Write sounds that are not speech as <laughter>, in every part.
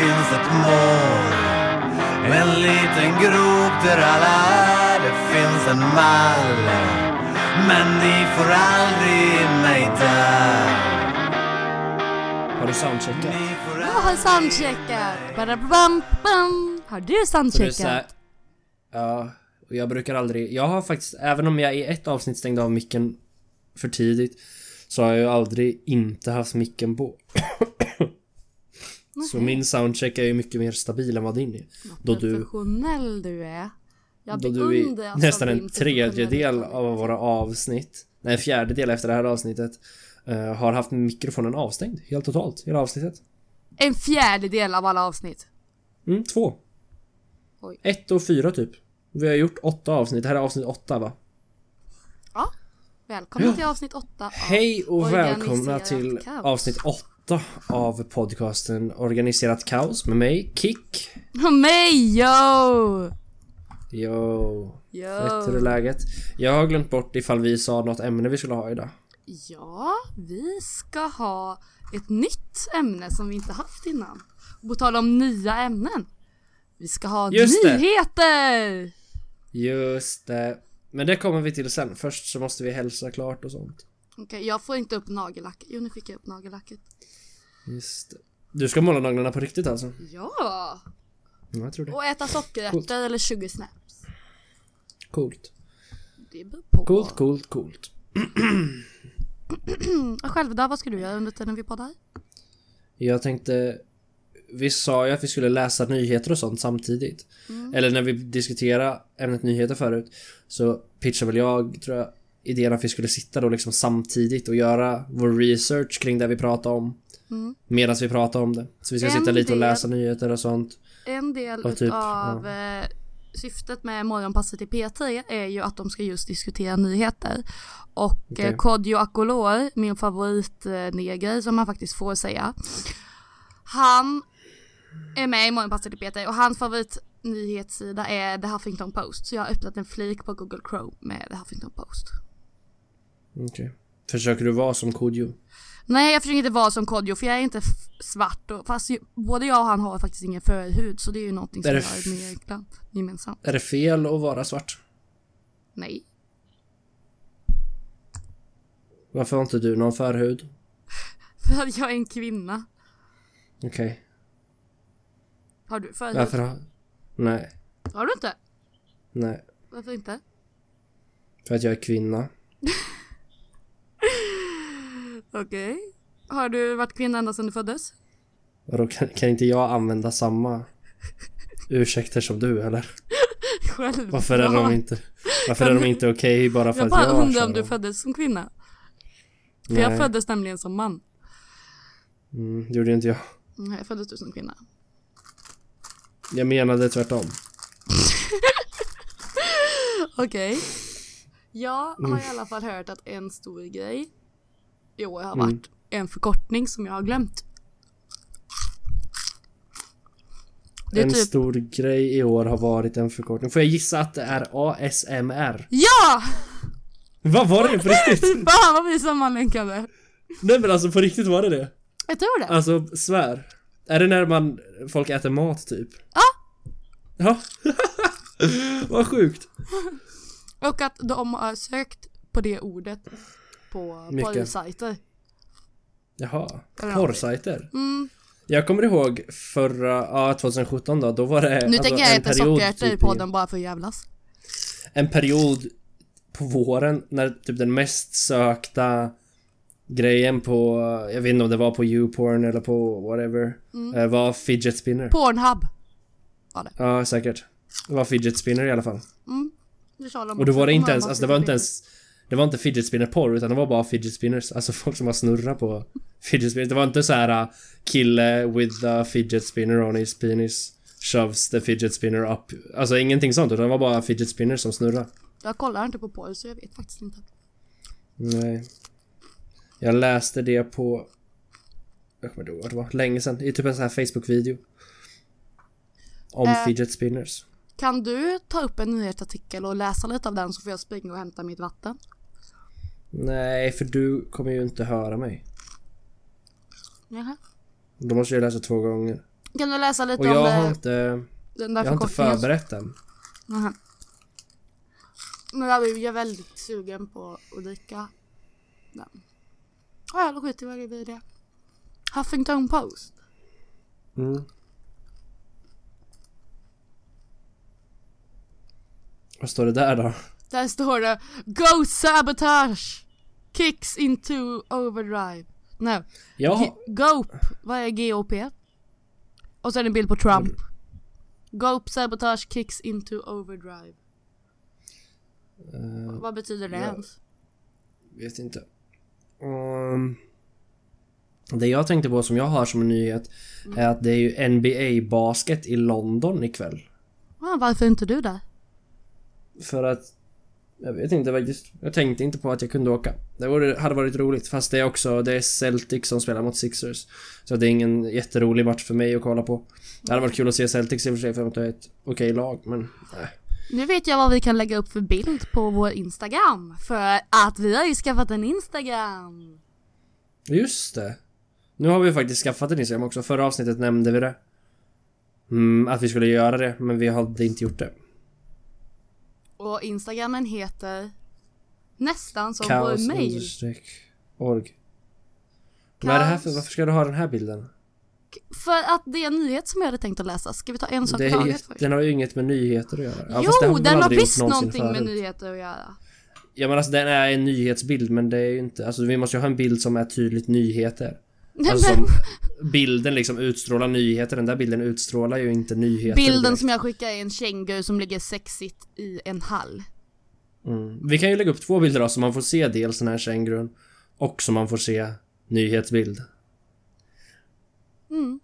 finns ett mål. En liten grop där alla är, det finns en mall. Men ni får aldrig in mig där. Har du soundcheckat? Jag har soundcheckat. Badabam, bam. Har du soundcheckat? Ja, och jag brukar aldrig... Jag har faktiskt, även om jag i ett avsnitt stängde av micken för tidigt så har jag ju aldrig inte haft micken på. Så min soundcheck är ju mycket mer stabil än vad din är. Då du, Professionell du är. Jag då du alltså nästan en tredjedel av våra avsnitt, nej en fjärdedel efter det här avsnittet, eh, har haft mikrofonen avstängd helt totalt, hela avsnittet. En fjärdedel av alla avsnitt. Mm, två. Oj. Ett och fyra typ. Vi har gjort åtta avsnitt, det här är avsnitt åtta va? Ja. Välkommen till avsnitt åtta av Hej och välkomna till avsnitt 8 av podcasten Organiserat kaos med mig, Kick. Och mig yo! Fett, hur är Yo! läget? Jag har glömt bort ifall vi sa något ämne vi skulle ha idag. Ja, vi ska ha ett nytt ämne som vi inte haft innan. Och på tal om nya ämnen. Vi ska ha Just det. nyheter! Just det. Men det kommer vi till sen. Först så måste vi hälsa klart och sånt. Okej, jag får inte upp nagellack. Jo, nu fick jag upp nagellacket. Just det. Du ska måla naglarna på riktigt alltså? Ja! Ja, jag tror det. Och äta sockerärtor Coolt. eller sugar snaps. Coolt. Det beror på. Coolt, coolt, coolt. <clears throat> Och själv då, vad ska du göra under tiden vi poddar? Jag tänkte... Vi sa ju att vi skulle läsa nyheter och sånt samtidigt. Eller när vi diskuterade ämnet nyheter förut så pitchade väl jag, tror jag, idén att vi skulle sitta då liksom samtidigt och göra vår research kring det vi pratade om. Medan vi pratade om det. Så vi ska En sitta lite och del- läsa nyheter och sånt. En del Och typ, av eh, syftet med morgonpasset i P3 är ju att de ska just diskutera nyheter. Och eh, Kodjo Akolor, min favoritneger som man faktiskt får säga. Han är med i morgonpasset i P3 och hans favoritnyhetssida är The Huffington Post. Så jag har öppnat en flik på Google Chrome med The Huffington Post. Okej. Försöker du vara som Kodjo? Nej jag försöker inte vara som Kodjo för jag är inte svart och, fast ju, både jag och han har faktiskt ingen förhud så det är ju någonting som Är vi det har gemensamt. Är det fel att vara svart? Nej. Varför har inte du någon förhud? <laughs> För att jag är en kvinna. Okej. Har du förhud? Varför har... Nej. Har du inte? Nej. Varför inte? För att jag är kvinna. <laughs> Okej. Har du varit kvinna ända sedan du föddes? Vadå, kan, kan inte jag använda samma ursäkter som du eller? <laughs> Själv. Varför är de inte, varför är de inte okej bara för Jag att bara jag undrar om du föddes som kvinna. För jag Nej. föddes nämligen som man. Mm, det gjorde inte jag. Nej, jag föddes du som kvinna. Jag menade tvärtom. <laughs> Okej. Jag Mm. har i alla fall hört att en stor grej i år har Mm. varit en förkortning som jag har glömt. Det en typ... stor grej i år har varit en förkortning. Får jag gissa att det är ASMR? Ja! Vad var det på riktigt? <laughs> Fan vad vi är sammanlänkade. Nej men alltså på riktigt var det det? Jag tror det. Alltså svär. Är det när man, folk äter mat typ? Ja. Ja. <laughs> Vad sjukt. Och att de har sökt på det ordet på Mycket. porrsajter. Jaha. Porrsajter? Mm. Jag kommer ihåg förra, ja 2017 då, då var det Nu alltså, tänker jag en äta sockerärtor i typ podden bara för att jävlas. En period på våren när typ den mest sökta grejen på, jag vet inte om det var på YouPorn eller på whatever, Mm. eh, var fidget spinner. Pornhub. Ja, säkert. Det var fidget spinner i alla fall. Det sa de Och då var det på inte ens, alltså det var inte P3. ens Det var inte fidget spinner porr utan det var bara fidget spinners, alltså folk som har snurrat på fidget spinners. Det var inte så här uh, kille with the fidget spinner on his penis shoves the fidget spinner up. Alltså ingenting sånt utan det var bara fidget spinners som snurrar. Jag kollar inte på porr så jag vet faktiskt inte. Nej. Jag läste det på... Jag kommer inte ihåg vad det var. Länge sedan. I typ en sån här Facebook-video. Om Eh. fidget spinners. Kan du ta upp en nyhetsartikel och läsa lite av den så får jag springa och hämta mitt vatten? Nej, för du kommer ju inte höra mig. Jaha. Då måste jag läsa två gånger. Kan du läsa lite Och om jag det, har inte, den där jag har inte förberett den. Nähä. Men jag är väldigt sugen på att dricka den. Ja, eller skit i vad det blir det. Huffington Post. Mm. Vad står det där då? Där står det Go Sabotage! Kicks into overdrive. No. Jag har... G- GOP. Vad är GOP? Och sen en bild på Trump. GOP Sabotage kicks into overdrive. eh, Vad betyder det ja. ens? vet inte. Um, det jag tänkte på som jag har som en nyhet är att det är ju NBA basket i London ikväll. Ah, varför är inte du där? För att... Jag vet inte faktiskt. Jag tänkte inte på att jag kunde åka. Det vore, hade varit roligt. Fast det är också... Det är Celtics som spelar mot Sixers. Så det är ingen jätterolig match för mig att kolla på. Det hade varit kul att se Celtics i och för sig för att det är ett okej lag, men... Nej. Nu vet jag vad vi kan lägga upp för bild på vår Instagram. För att vi har ju skaffat en Instagram. Just det. Nu har vi faktiskt skaffat en Instagram också. Förra avsnittet nämnde vi det. Mm, att vi skulle göra det, men vi hade inte gjort det. Och Instagramen heter nästan som vår Kaos mail. understreck org. Vad är det här för, Kaos. varför ska du ha den här bilden? För att det är en nyhet som jag hade tänkt att läsa. Ska vi ta en sak i taget den har ju inget med nyheter att göra. Ja, jo, väl den har visst någonting med förut. nyheter att göra. Ja men alltså den är en nyhetsbild men det är ju inte, alltså vi måste ju ha en bild som är tydligt nyheter. Alltså som bilden liksom utstrålar nyheter, den där bilden utstrålar ju inte nyheter bilden direkt. som jag skickar är en känguru som ligger sexigt i en hall. Mm. Vi kan ju lägga upp två bilder då så man får se dels den här kängurun och så man får se nyhetsbild. Mm.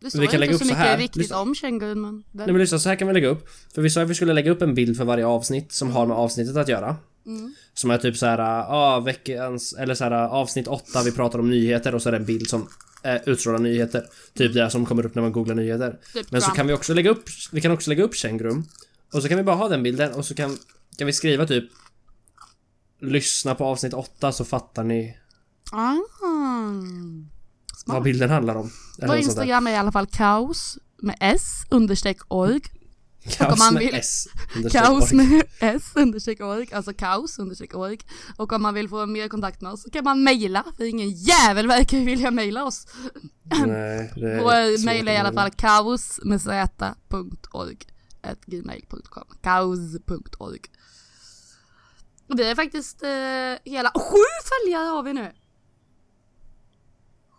Det står Vi kan inte lägga så upp så mycket här. riktigt Lyssna. om kängurun men... Den... Nej men lyssna, så här kan vi lägga upp. För vi sa att vi skulle lägga upp en bild för varje avsnitt som har med avsnittet att göra. Mm. Som är typ så här, ja ah, veckans, eller så här avsnitt 8 vi pratar om nyheter och så är det en bild som eh, utstrålar nyheter. Typ det som kommer upp när man googlar nyheter. Typ Men så Trump. kan vi också lägga upp, vi kan också lägga upp kängurun. Och så kan vi bara ha den bilden och så kan, kan vi skriva typ Lyssna på avsnitt 8 så fattar ni Ah. vad bilden handlar om. Vår. Instagram är i alla fall kaos med s understreck org. Kaos om man med vill- S. understreck Kaos med s understreck org, alltså kaos understreck org. Och om man vill få mer kontakt med oss så kan man mejla, för ingen jävel verkar ju vilja mejla oss. Nej, det är Vår svårt mejl är i alla mejla. fall kaos med z.org gmail.com kaos.org Vi är faktiskt eh, hela sju följare har vi nu!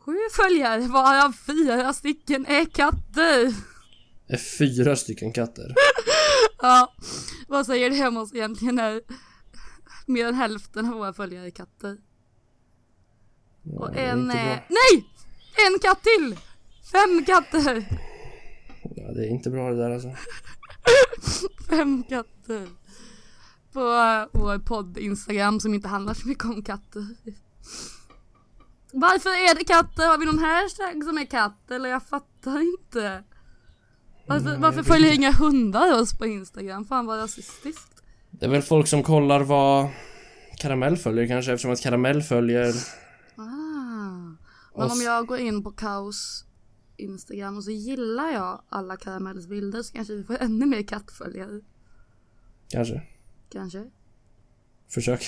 Sju följare varav fyra stycken är katter! Är fyra stycken katter. <laughs> Ja, vad säger det om oss egentligen när mer än hälften av våra följare är katter? Ja, Och en bra. Nej! En katt till! Fem katter! Ja, det är inte bra det där alltså. <laughs> Fem katter. På vår podd Instagram som inte handlar så mycket om katter. Varför är det katter? Har vi någon hashtag som är katt? Eller jag fattar inte. Varför, Nej, varför följer inga hundar oss på Instagram? Fan vad rasistiskt. Det är väl folk som kollar vad Karamell följer kanske eftersom att Karamell följer Ah. Men oss. om jag går in på kaos Instagram och så gillar jag alla Karamells bilder så kanske vi får ännu mer kattföljare. Kanske. Kanske. Försök.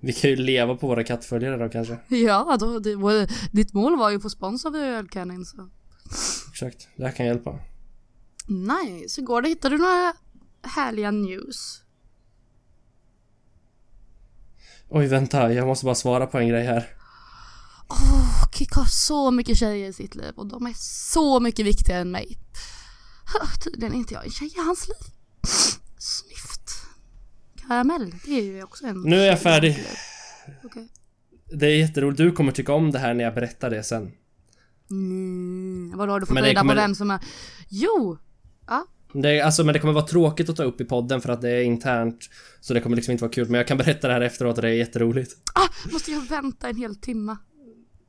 Vi kan ju leva på våra kattföljare då kanske. Ja, då, det, ditt mål var ju att få spons av ölkanin så. Exakt. Det här kan hjälpa. Nej, så går det. Hittar du några härliga news? Oj vänta, jag måste bara svara på en grej här. Åh, Kik har så mycket tjejer i sitt liv och de är så mycket viktigare än mig. Tydligen är inte jag en tjej i hans liv. Snyft. Karamell, det är ju också en Nu är jag färdig. Okej. Det är jätteroligt, du kommer tycka om det här när jag berättar det sen. Mm, vadå har du fått reda kommer- på vem som är... Jo! Ja, Det, alltså, men det kommer vara tråkigt att ta upp i podden för att det är internt. Så det kommer liksom inte vara kul, men jag kan berätta det här efteråt och det är jätteroligt. ah, måste jag vänta en hel timme.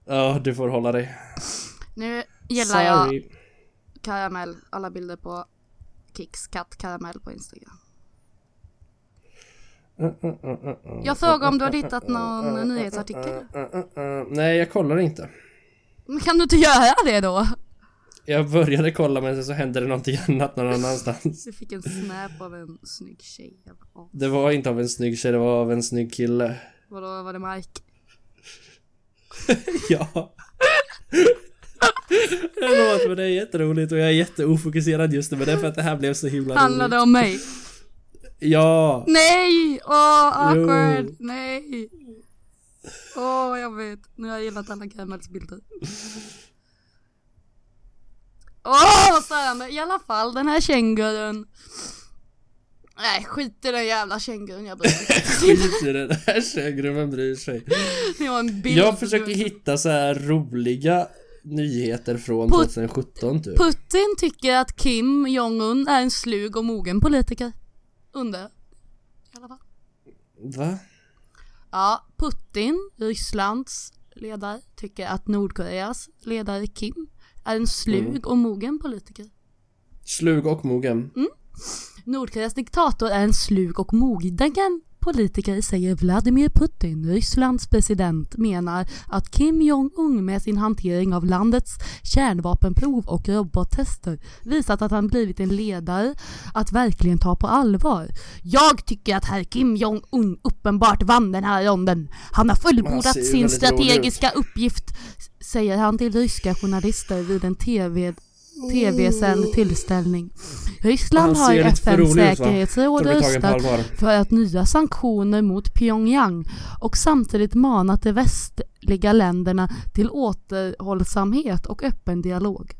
Ja, du får hålla dig. Nu gillar jag karamell, alla bilder på Kicks katt karamell på Instagram. Jag frågar om du har hittat någon nyhetsartikel? Nej, jag kollar inte. Men kan du inte göra det då? Jag började kolla men sen så hände det någonting <laughs> annat någon annanstans. Du fick en snap av en snygg tjej. Jag bara, Det var inte av en snygg tjej, det var av en snygg kille. Vadå, var det Mike? <laughs> Ja. Förlåt men det är jätteroligt och jag är jätteofokuserad just nu men det är för att det här blev så himla Handlade roligt. om mig? Ja! Nej! Åh, awkward! Jo. Nej! Åh, jag vet. Nu har jag gillat alla Kamels bilder. Åh, vad störande! I alla fall, den här kängurun. Nej, skit i den jävla kängurun, jag bryr mig. <laughs> Skit i det där känguru, vem bryr sig? Det var en bild. Jag försöker hitta så här roliga nyheter från På- 2017 typ. Putin tycker att Kim Jong-Un är en slug och mogen politiker. Under. I alla fall. Va? Ja, Putin, Rysslands ledare, tycker att Nordkoreas ledare Kim är en slug Mm. och mogen politiker. Slug och mogen. Nordkoreas diktator är en slug och mogen politiker säger Vladimir Putin, Rysslands president, menar att Kim Jong-Un med sin hantering av landets kärnvapenprov och robottester visat att han blivit en ledare att verkligen ta på allvar. Jag tycker att herr Kim Jong-Un uppenbart vann den här ronden. Han har fullbordat sin strategiska uppgift, säger han till ryska journalister vid en TV tv-sänd tillställning. Ryssland har i va? säkerhetsråd röstat för att nya sanktioner mot Pyongyang och samtidigt manat de västliga länderna till återhållsamhet och öppen dialog.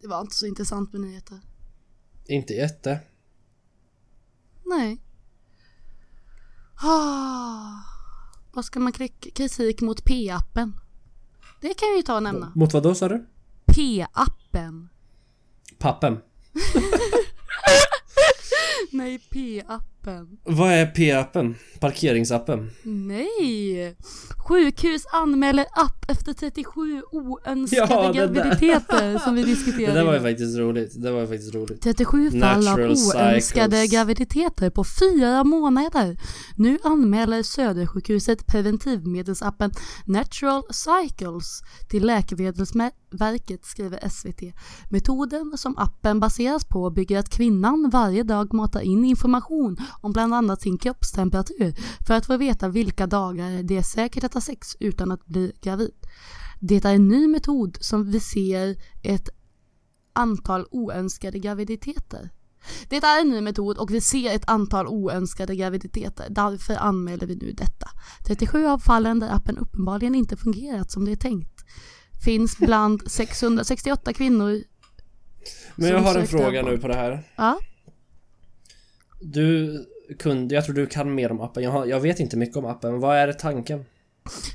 Det var inte så intressant med nyheter. Inte jätte. Nej. Ah, vad ska man kri- kritik mot P-appen? Det kan jag ju ta och nämna. Mot vad då sa du? P-appen. Pappen. <laughs> Nej, P-appen. Vad är P-appen? Parkeringsappen? Nej! Sjukhus anmäler app efter 37 oönskade Ja, det graviditeter <laughs> som vi Det diskuterade. där var ju faktiskt roligt. Det var ju faktiskt roligt. 37 fall av Natural oönskade cycles. graviditeter på fyra månader. Nu anmäler Södersjukhuset preventivmedelsappen Natural Cycles till Läkemedelsverket, skriver SVT. Metoden som appen baseras på bygger att kvinnan varje dag matar in information om bland annat sin kroppstemperatur för att få veta vilka dagar det är säkert att ha sex utan att bli gravid. Det är en ny metod som vi ser ett antal oönskade graviditeter. Det är en ny metod och vi ser ett antal oönskade graviditeter. Därför anmäler vi nu detta. 37 av fallen där appen uppenbarligen inte fungerat som det är tänkt. Finns bland 668 kvinnor. Men jag har en fråga nu på det här. Ja, Du kunde, jag tror du kan mer om appen. Jag, jag vet inte mycket om appen. Vad är tanken?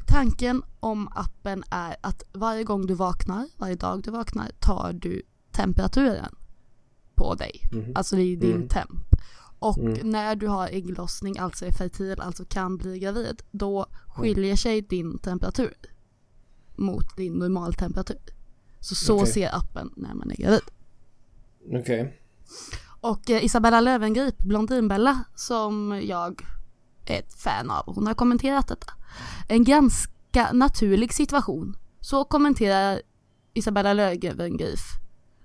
tanken om appen är att varje gång du vaknar, varje dag du vaknar, tar du temperaturen på dig. Mhm. Alltså är din Mm. temp. Och Mm. när du har ägglossning, alltså är fertil, alltså kan bli gravid, då skiljer sig din temperatur mot din normaltemperatur. Så så Okej. ser appen när man är gravid. Okej. Och eh, Isabella Löwengrip, Blondinbella, som jag är ett fan av, hon har kommenterat detta. En ganska naturlig situation. Så kommenterar Isabella Löwengrip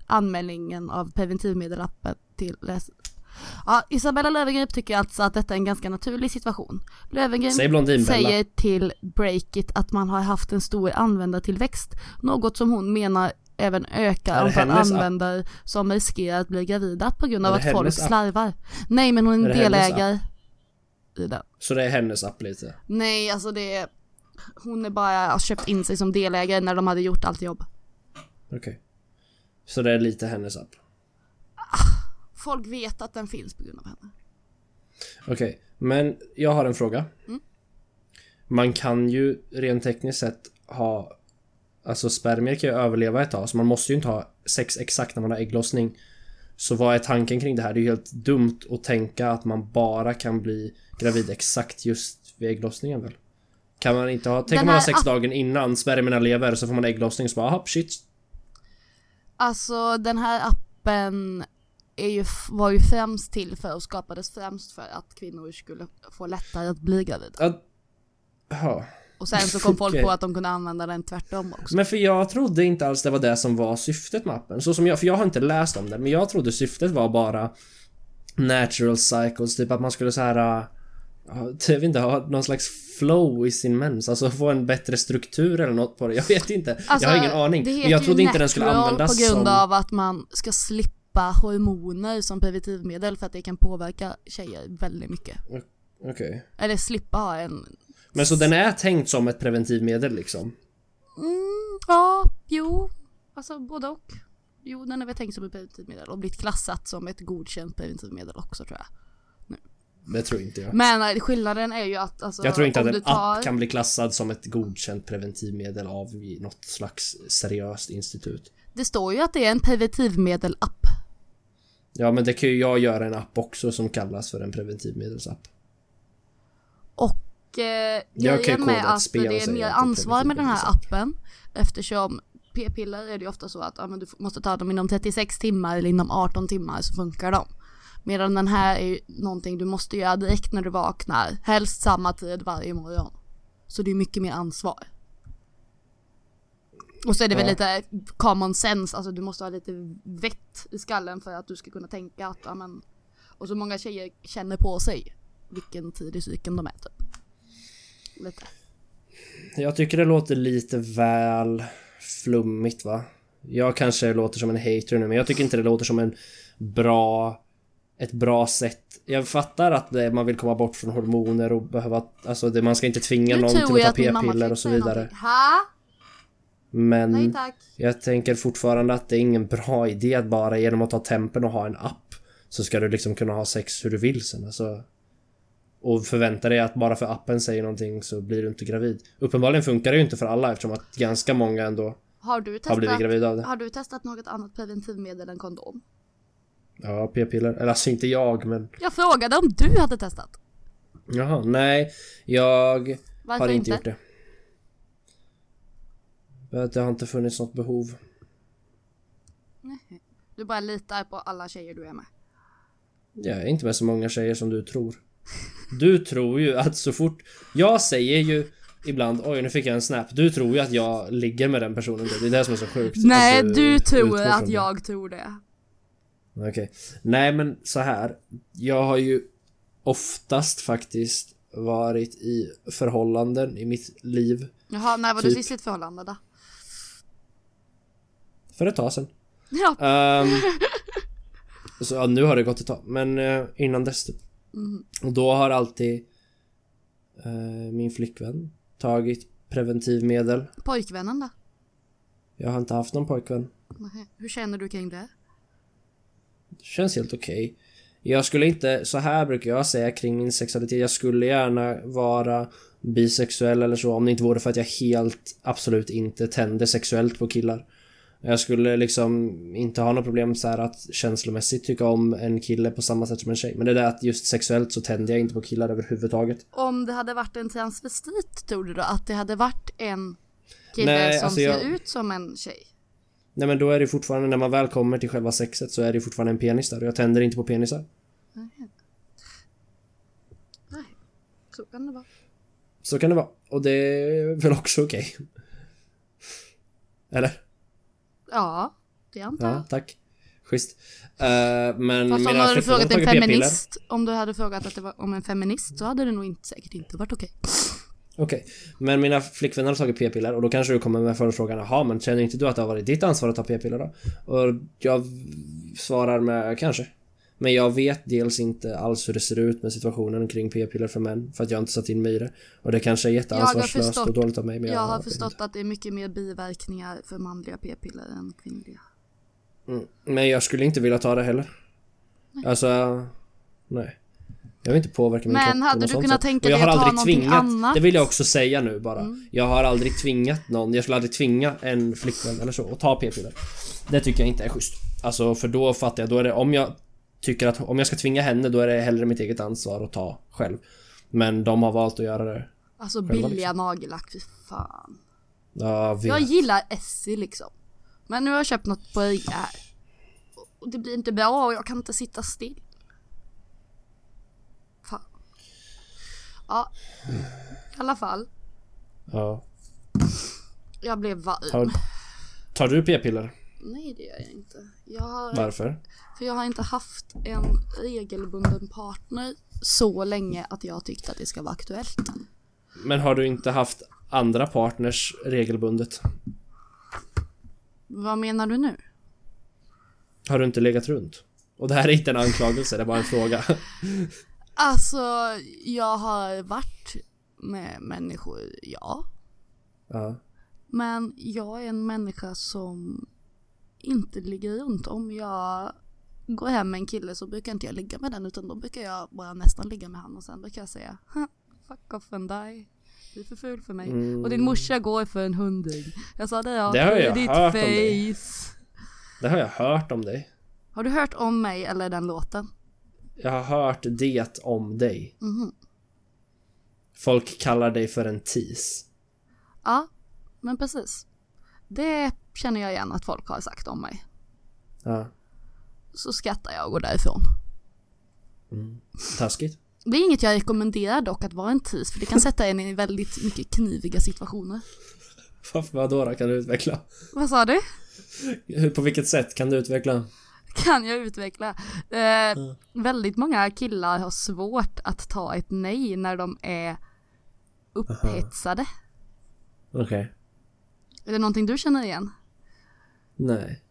anmälningen av preventivmedelappen till läs- Ja, Isabella Löwengrip tycker alltså att detta är en ganska naturlig situation. Löwengrip Säg säger till Breakit att man har haft en stor användartillväxt. Något som hon menar även det antal användare som riskerar att bli gravida på grund av att folk app? slarvar. Nej men hon är en delägare i det. Så det är hennes app lite? Nej alltså det är Hon är bara köpt in sig som delägare när de hade gjort allt jobb. Okej. Så det är lite hennes app? Folk vet att den finns på grund av henne. Okej, men jag har en fråga. Mm. Man kan ju rent tekniskt sett ha... Alltså spermier kan ju överleva ett tag, så man måste ju inte ha sex exakt när man har ägglossning. Så vad är tanken kring det här? Det är ju helt dumt att tänka att man bara kan bli gravid exakt just vid ägglossningen väl? Kan man inte ha... Tänk om man har sex dagen innan spermierna lever, så får man ägglossning så bara aha, shit. Alltså den här appen är ju, var ju främst till för och skapades främst för att kvinnor skulle få lättare att bli gravida. Ja. Och sen så kom folk Okej. på att de kunde använda den tvärtom också. Men för jag trodde inte alls det var det som var syftet med appen. Så som jag, för jag har inte läst om det, men jag trodde syftet var bara natural cycles, typ att man skulle så här äh, ja, <laughs> jag vet inte, ha någon slags flow i sin mens, alltså få en bättre struktur eller något på det. Jag vet inte. jag har ingen aning. Alltså, Det Men heter jag trodde ju inte den skulle användas på grund som... av att man ska slippa hormoner som preventivmedel för att det kan påverka tjejer väldigt mycket. Okej. Eller slippa ha en... Men så den är tänkt som ett preventivmedel liksom? Mm, ja, jo. Alltså både och. Jo, den är väl tänkt som ett preventivmedel och blivit klassat som ett godkänt preventivmedel också tror jag. Det tror inte jag. Men eh, skillnaden är ju att alltså, Jag tror inte att en tar... app kan bli klassad som ett godkänt preventivmedel av något slags seriöst institut. Det står ju att det är en preventivmedel-app. Ja men det kan ju jag göra en app också som kallas för en preventivmedelsapp. Och eh, grejen med att det är mer ansvar med den här appen eftersom p-piller är det ju ofta så att ja, du måste ta dem inom 36 timmar eller inom 18 timmar så funkar de. Medan den här är ju någonting du måste göra direkt när du vaknar, helst samma tid varje morgon. Så det är mycket mer ansvar. Och så är det väl Ja. lite common sense, alltså du måste ha lite vett i skallen för att du ska kunna tänka att ja, men och så många tjejer känner på sig vilken tid i cykeln de är typ. Lite. Jag tycker det låter lite väl flummigt va? Jag kanske låter som en hater nu men jag tycker inte det låter som en bra ett bra sätt. Jag fattar att det, man vill komma bort från hormoner och behöva, alltså det, man ska inte tvinga Nu någon till att ta p-piller och så vidare. Men Nej jag tänker fortfarande att det är ingen bra idé att bara genom att ta tempen och ha en app så ska du liksom kunna ha sex hur du vill sen. Alltså, och förvänta dig att bara för appen säger någonting så blir du inte gravid. Uppenbarligen funkar det ju inte för alla eftersom att ganska många ändå Har du har testat, blivit gravida av det. har du testat något annat preventivmedel än kondom? Ja, p-piller. Eller alltså inte jag men... Jag frågade om du hade testat. Jaha, nej. Jag Varför har inte, inte? gjort det. För att det har inte funnits något behov. Du bara litar på alla tjejer du är med. Jag är inte med så många tjejer som du tror. Du tror ju att så fort... Jag säger ju ibland oj nu fick jag en snap. Du tror ju att jag ligger med den personen. Det är det som är så sjukt. Nej, att du tror att det. jag tror det. Okej. Nej men så här. Jag har ju oftast faktiskt varit i förhållanden i mitt liv Jaha, när var du Typ. sist i ett förhållande då? för ett tag sedan. Ja. Ehm, <laughs> så ja, nu har det gått ett tag. Men eh, innan dess typ. Mm. Och då har alltid eh, min flickvän tagit preventivmedel. Pojkvännen då? Jag har inte haft någon pojkvän. Nähä. Hur känner du kring det? Det känns helt okej. Jag skulle inte, så här brukar jag säga kring min sexualitet. Jag skulle gärna vara bisexuell eller så om det inte vore för att jag helt absolut inte tänder sexuellt på killar. Jag skulle liksom inte ha något problem så att känslomässigt tycka om en kille på samma sätt som en tjej. Men det där att just sexuellt så tänder jag inte på killar överhuvudtaget. Om det hade varit en transvestit, tror du då att det hade varit en kille Nej, som alltså ser jag- ut som en tjej? Nej men då är det fortfarande, när man väl kommer till själva sexet så är det fortfarande en penis där och jag tänder inte på penisar. Nej, så kan det vara. Så kan det vara. Och det är väl också okej. Eller? Ja, det antar jag. Ja, tack. Schysst. Uh, men Fast om du hade frågat en feminist, om du hade frågat att det var om en feminist så hade det nog inte, säkert inte varit okej. Okej. Men mina flickvänner har tagit p-piller och då kanske du kommer med följdfrågan Jaha, men känner inte du att det har varit ditt ansvar att ta p-piller då? Och jag svarar med kanske. Men jag vet dels inte alls hur det ser ut med situationen kring p-piller för män för att jag inte satt in mig i det. Och det kanske är jätteansvarslöst förstått- och dåligt av mig men Jag har vet förstått inte. att det är mycket mer biverkningar för manliga p-piller än kvinnliga. Mm. Men jag skulle inte vilja ta det heller. Alltså, nej. Jag vill inte påverka min Men kropp på hade du kunnat sätt. tänka jag dig har att ta någonting tvingat, annat? Mm. Det vill jag också säga nu bara. Jag har aldrig tvingat någon, jag skulle aldrig tvinga en flickvän eller så att ta p-piller. Det tycker jag inte är schysst. Alltså för då fattar jag, då är det om jag tycker att om jag ska tvinga henne då är det hellre mitt eget ansvar att ta själv. Men de har valt att göra det. Alltså Själva billiga liksom. nagellack, fy fan. Ja, vet. Jag gillar Essie liksom. Men nu har jag köpt något på rea här. Och det blir inte bra och jag kan inte sitta still. Fan. Ja. I alla fall. Ja. Jag blev varm. Tar, tar du p-piller? Nej det gör jag inte. Jag har, Varför? för jag har inte haft en regelbunden partner så länge att jag tyckte att det ska vara aktuellt. Men har du inte haft andra partners regelbundet? Vad menar du nu? Har du inte legat runt? Och det här är inte en anklagelse, det är bara en fråga. <laughs> Alltså, jag har varit med människor, ja. Ja. Men jag är en människa som inte ligger runt. Om jag går hem med en kille så brukar inte jag ligga med den utan då brukar jag bara nästan ligga med han och sen brukar jag säga "Ha, Fuck off and die. Du är för ful för mig. Och din morsa går för en hundring. Jag sa det ja, Det har jag ditt hört om dig. face. Det har jag hört om dig. Har du hört om mig eller den låten? Jag har hört det om dig. Mhm. Folk kallar dig för en tis. Ja, men precis. Det känner jag igen att folk har sagt om mig. Ja. Så skrattar jag och går därifrån. Taskigt. Det är inget jag rekommenderar dock att vara en tis för det kan sätta en i väldigt mycket kniviga situationer. Vadå då? Kan du utveckla? Vad sa du? På vilket sätt kan du utveckla? Kan jag utveckla? Eh, väldigt många killar har svårt att ta ett nej när de är upphetsade. Okej. Är det någonting du känner igen? Nej.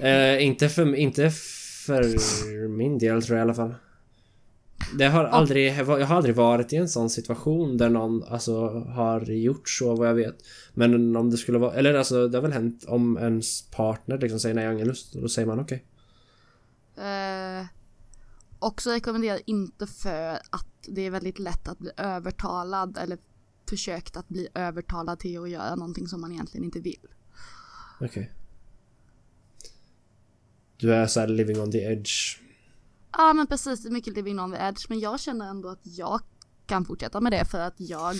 Eh, inte, för, inte för min del tror jag i alla fall. Det har aldrig, jag har aldrig varit i en sån situation där någon alltså har gjort så vad jag vet. Men om det skulle vara, eller alltså det har väl hänt om ens partner liksom säger nej jag har ingen lust. Då säger man okej. Eh, också rekommenderar inte för att det är väldigt lätt att bli övertalad eller försökt att bli övertalad till att göra någonting som man egentligen inte vill. Okej. Du är såhär living on the edge. Ja men precis, det är mycket living on the edge men jag känner ändå att jag kan fortsätta med det för att jag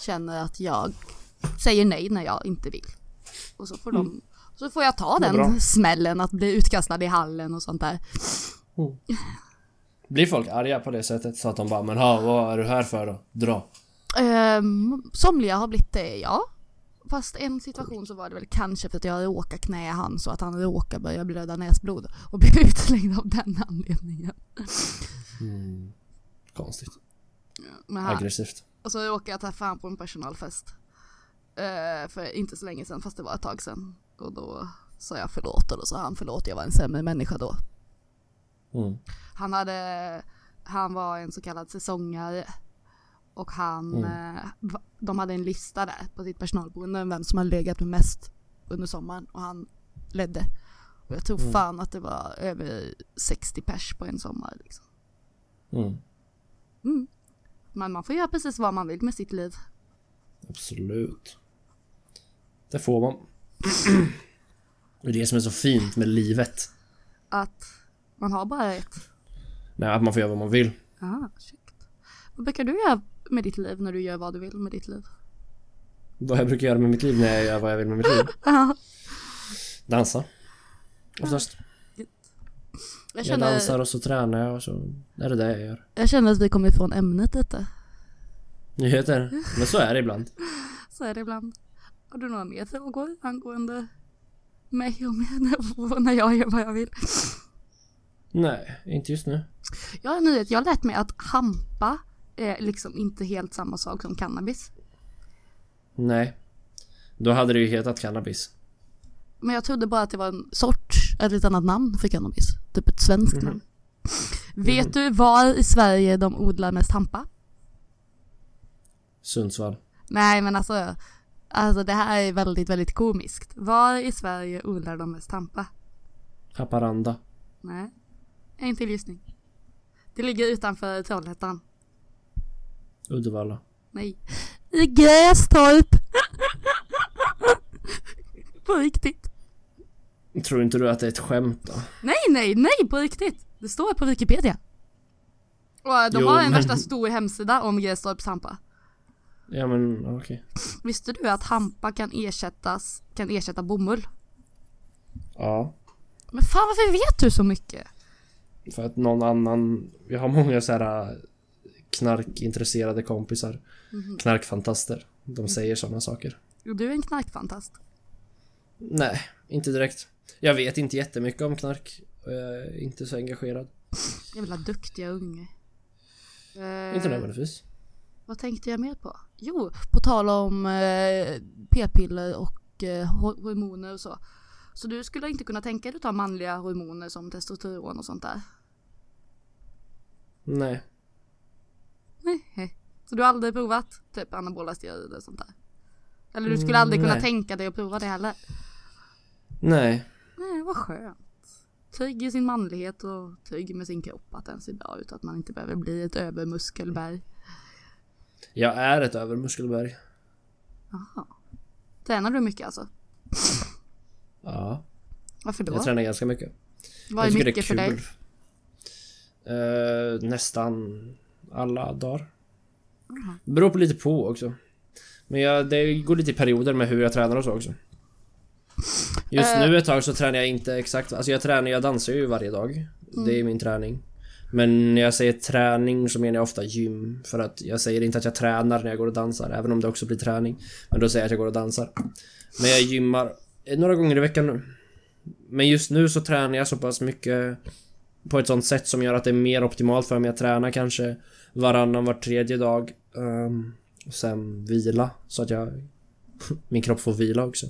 känner att jag säger nej när jag inte vill. Och så får de så får jag ta den bra. smällen att bli utkastad i hallen och sånt där. Blir folk arga på det sättet så att de bara men ha, vad är du här för då? Dra. Um, somliga har blivit det, ja. Fast en situation så var det väl kanske för att jag råkade knä han så att han råkade börja blöda näsblod och blev <laughs> utslängd av den anledningen. Konstigt. Men han, Aggressivt. och så råkade jag ta fan på en personalfest. Eh, för inte så länge sedan fast det var ett tag sedan. Och då sa jag förlåt och då sa han förlåt jag var en sämre människa då. Mm. Han hade, han var en så kallad säsongare. Och han, eh, va- de hade en lista där på sitt personalboende, vem som hade legat med mest under sommaren och han ledde. Och jag tror fan att det var över 60 pers på en sommar liksom. Mm. Men man får göra precis vad man vill med sitt liv. Absolut. Det får man. Det är det som är så fint med livet. Att man har bara ett. Nej, att man får göra vad man vill. Ah, shit. Vad brukar du göra med ditt liv när du gör vad du vill med ditt liv? Vad jag brukar göra med mitt liv när jag gör vad jag vill med mitt liv. Dansa. Oftast. Jag Jag känner, dansar och så tränar jag och så är det det jag gör. jag känner att vi kommer ifrån ämnet lite. Nyheter. Men så är det ibland. Så är det ibland. Har du några mer frågor angående mig och mig när jag gör vad jag vill? Nej, inte just nu. Jag har en nyhet. Jag har lärt mig att hampa är liksom inte helt samma sak som cannabis. Nej. Då hade det ju hetat cannabis. Men jag trodde bara att det var en sort, ett lite annat namn för cannabis. Typ ett svenskt namn. Vet du var i Sverige de odlar mest hampa? Sundsvall. Nej men alltså, alltså det här är väldigt, väldigt komiskt. Var i Sverige odlar de mest hampa? Haparanda. Nej. En till gissning. Det ligger utanför Trollhättan. Uddevalla. Nej. I Grästorp! <laughs> på riktigt. Tror inte du att det är ett skämt då? Nej, nej, nej på riktigt. Det står på Wikipedia. Och de Jo, har en men- värsta stor hemsida om Grästorps hampa. Ja men okej. Visste du att hampa kan ersättas, kan ersätta bomull? Ja. Men fan varför vet du så mycket? För att någon annan... Jag har många så här knarkintresserade kompisar. Knarkfantaster. De säger sådana saker. Du är en knarkfantast. Nej, inte direkt. Jag vet inte jättemycket om knark. Och jag är inte så engagerad. Jävla duktiga unge. Eh, Inte nödvändigtvis. Vad tänkte jag mer på? Jo, på tal om eh, p-piller och eh, hor- hormoner och så. Så du skulle inte kunna tänka dig att ta manliga hormoner som testosteron och sånt där? Nej. Nej. <laughs> Så du har aldrig provat typ anabola steroider och sånt där? Eller du skulle aldrig kunna nej. tänka dig att prova det heller? Nej. Nej, vad skönt. Trygg i sin manlighet och trygg med sin kropp. Att den ser bra ut. Att man inte behöver bli ett övermuskelberg. Jag är ett övermuskelberg. Jaha. Tränar du mycket alltså? Ja. Varför då? Jag tränar ganska mycket. Vad är mycket för dig? Eh, nästan alla dagar. Beror på lite på också. Men jag, det går lite i perioder med hur jag tränar och så också. Just Eh. nu ett tag så tränar jag inte exakt, alltså jag tränar, jag dansar ju varje dag. Mm. Det är min träning. Men när jag säger träning så menar jag ofta gym. För att jag säger inte att jag tränar när jag går och dansar, även om det också blir träning. Men då säger jag att jag går och dansar. Men jag gymmar några gånger i veckan nu. Men just nu så tränar jag så pass mycket på ett sånt sätt som gör att det är mer optimalt för mig att träna kanske varannan, var tredje dag. ehm, och sen vila så att jag... <laughs> min kropp får vila också.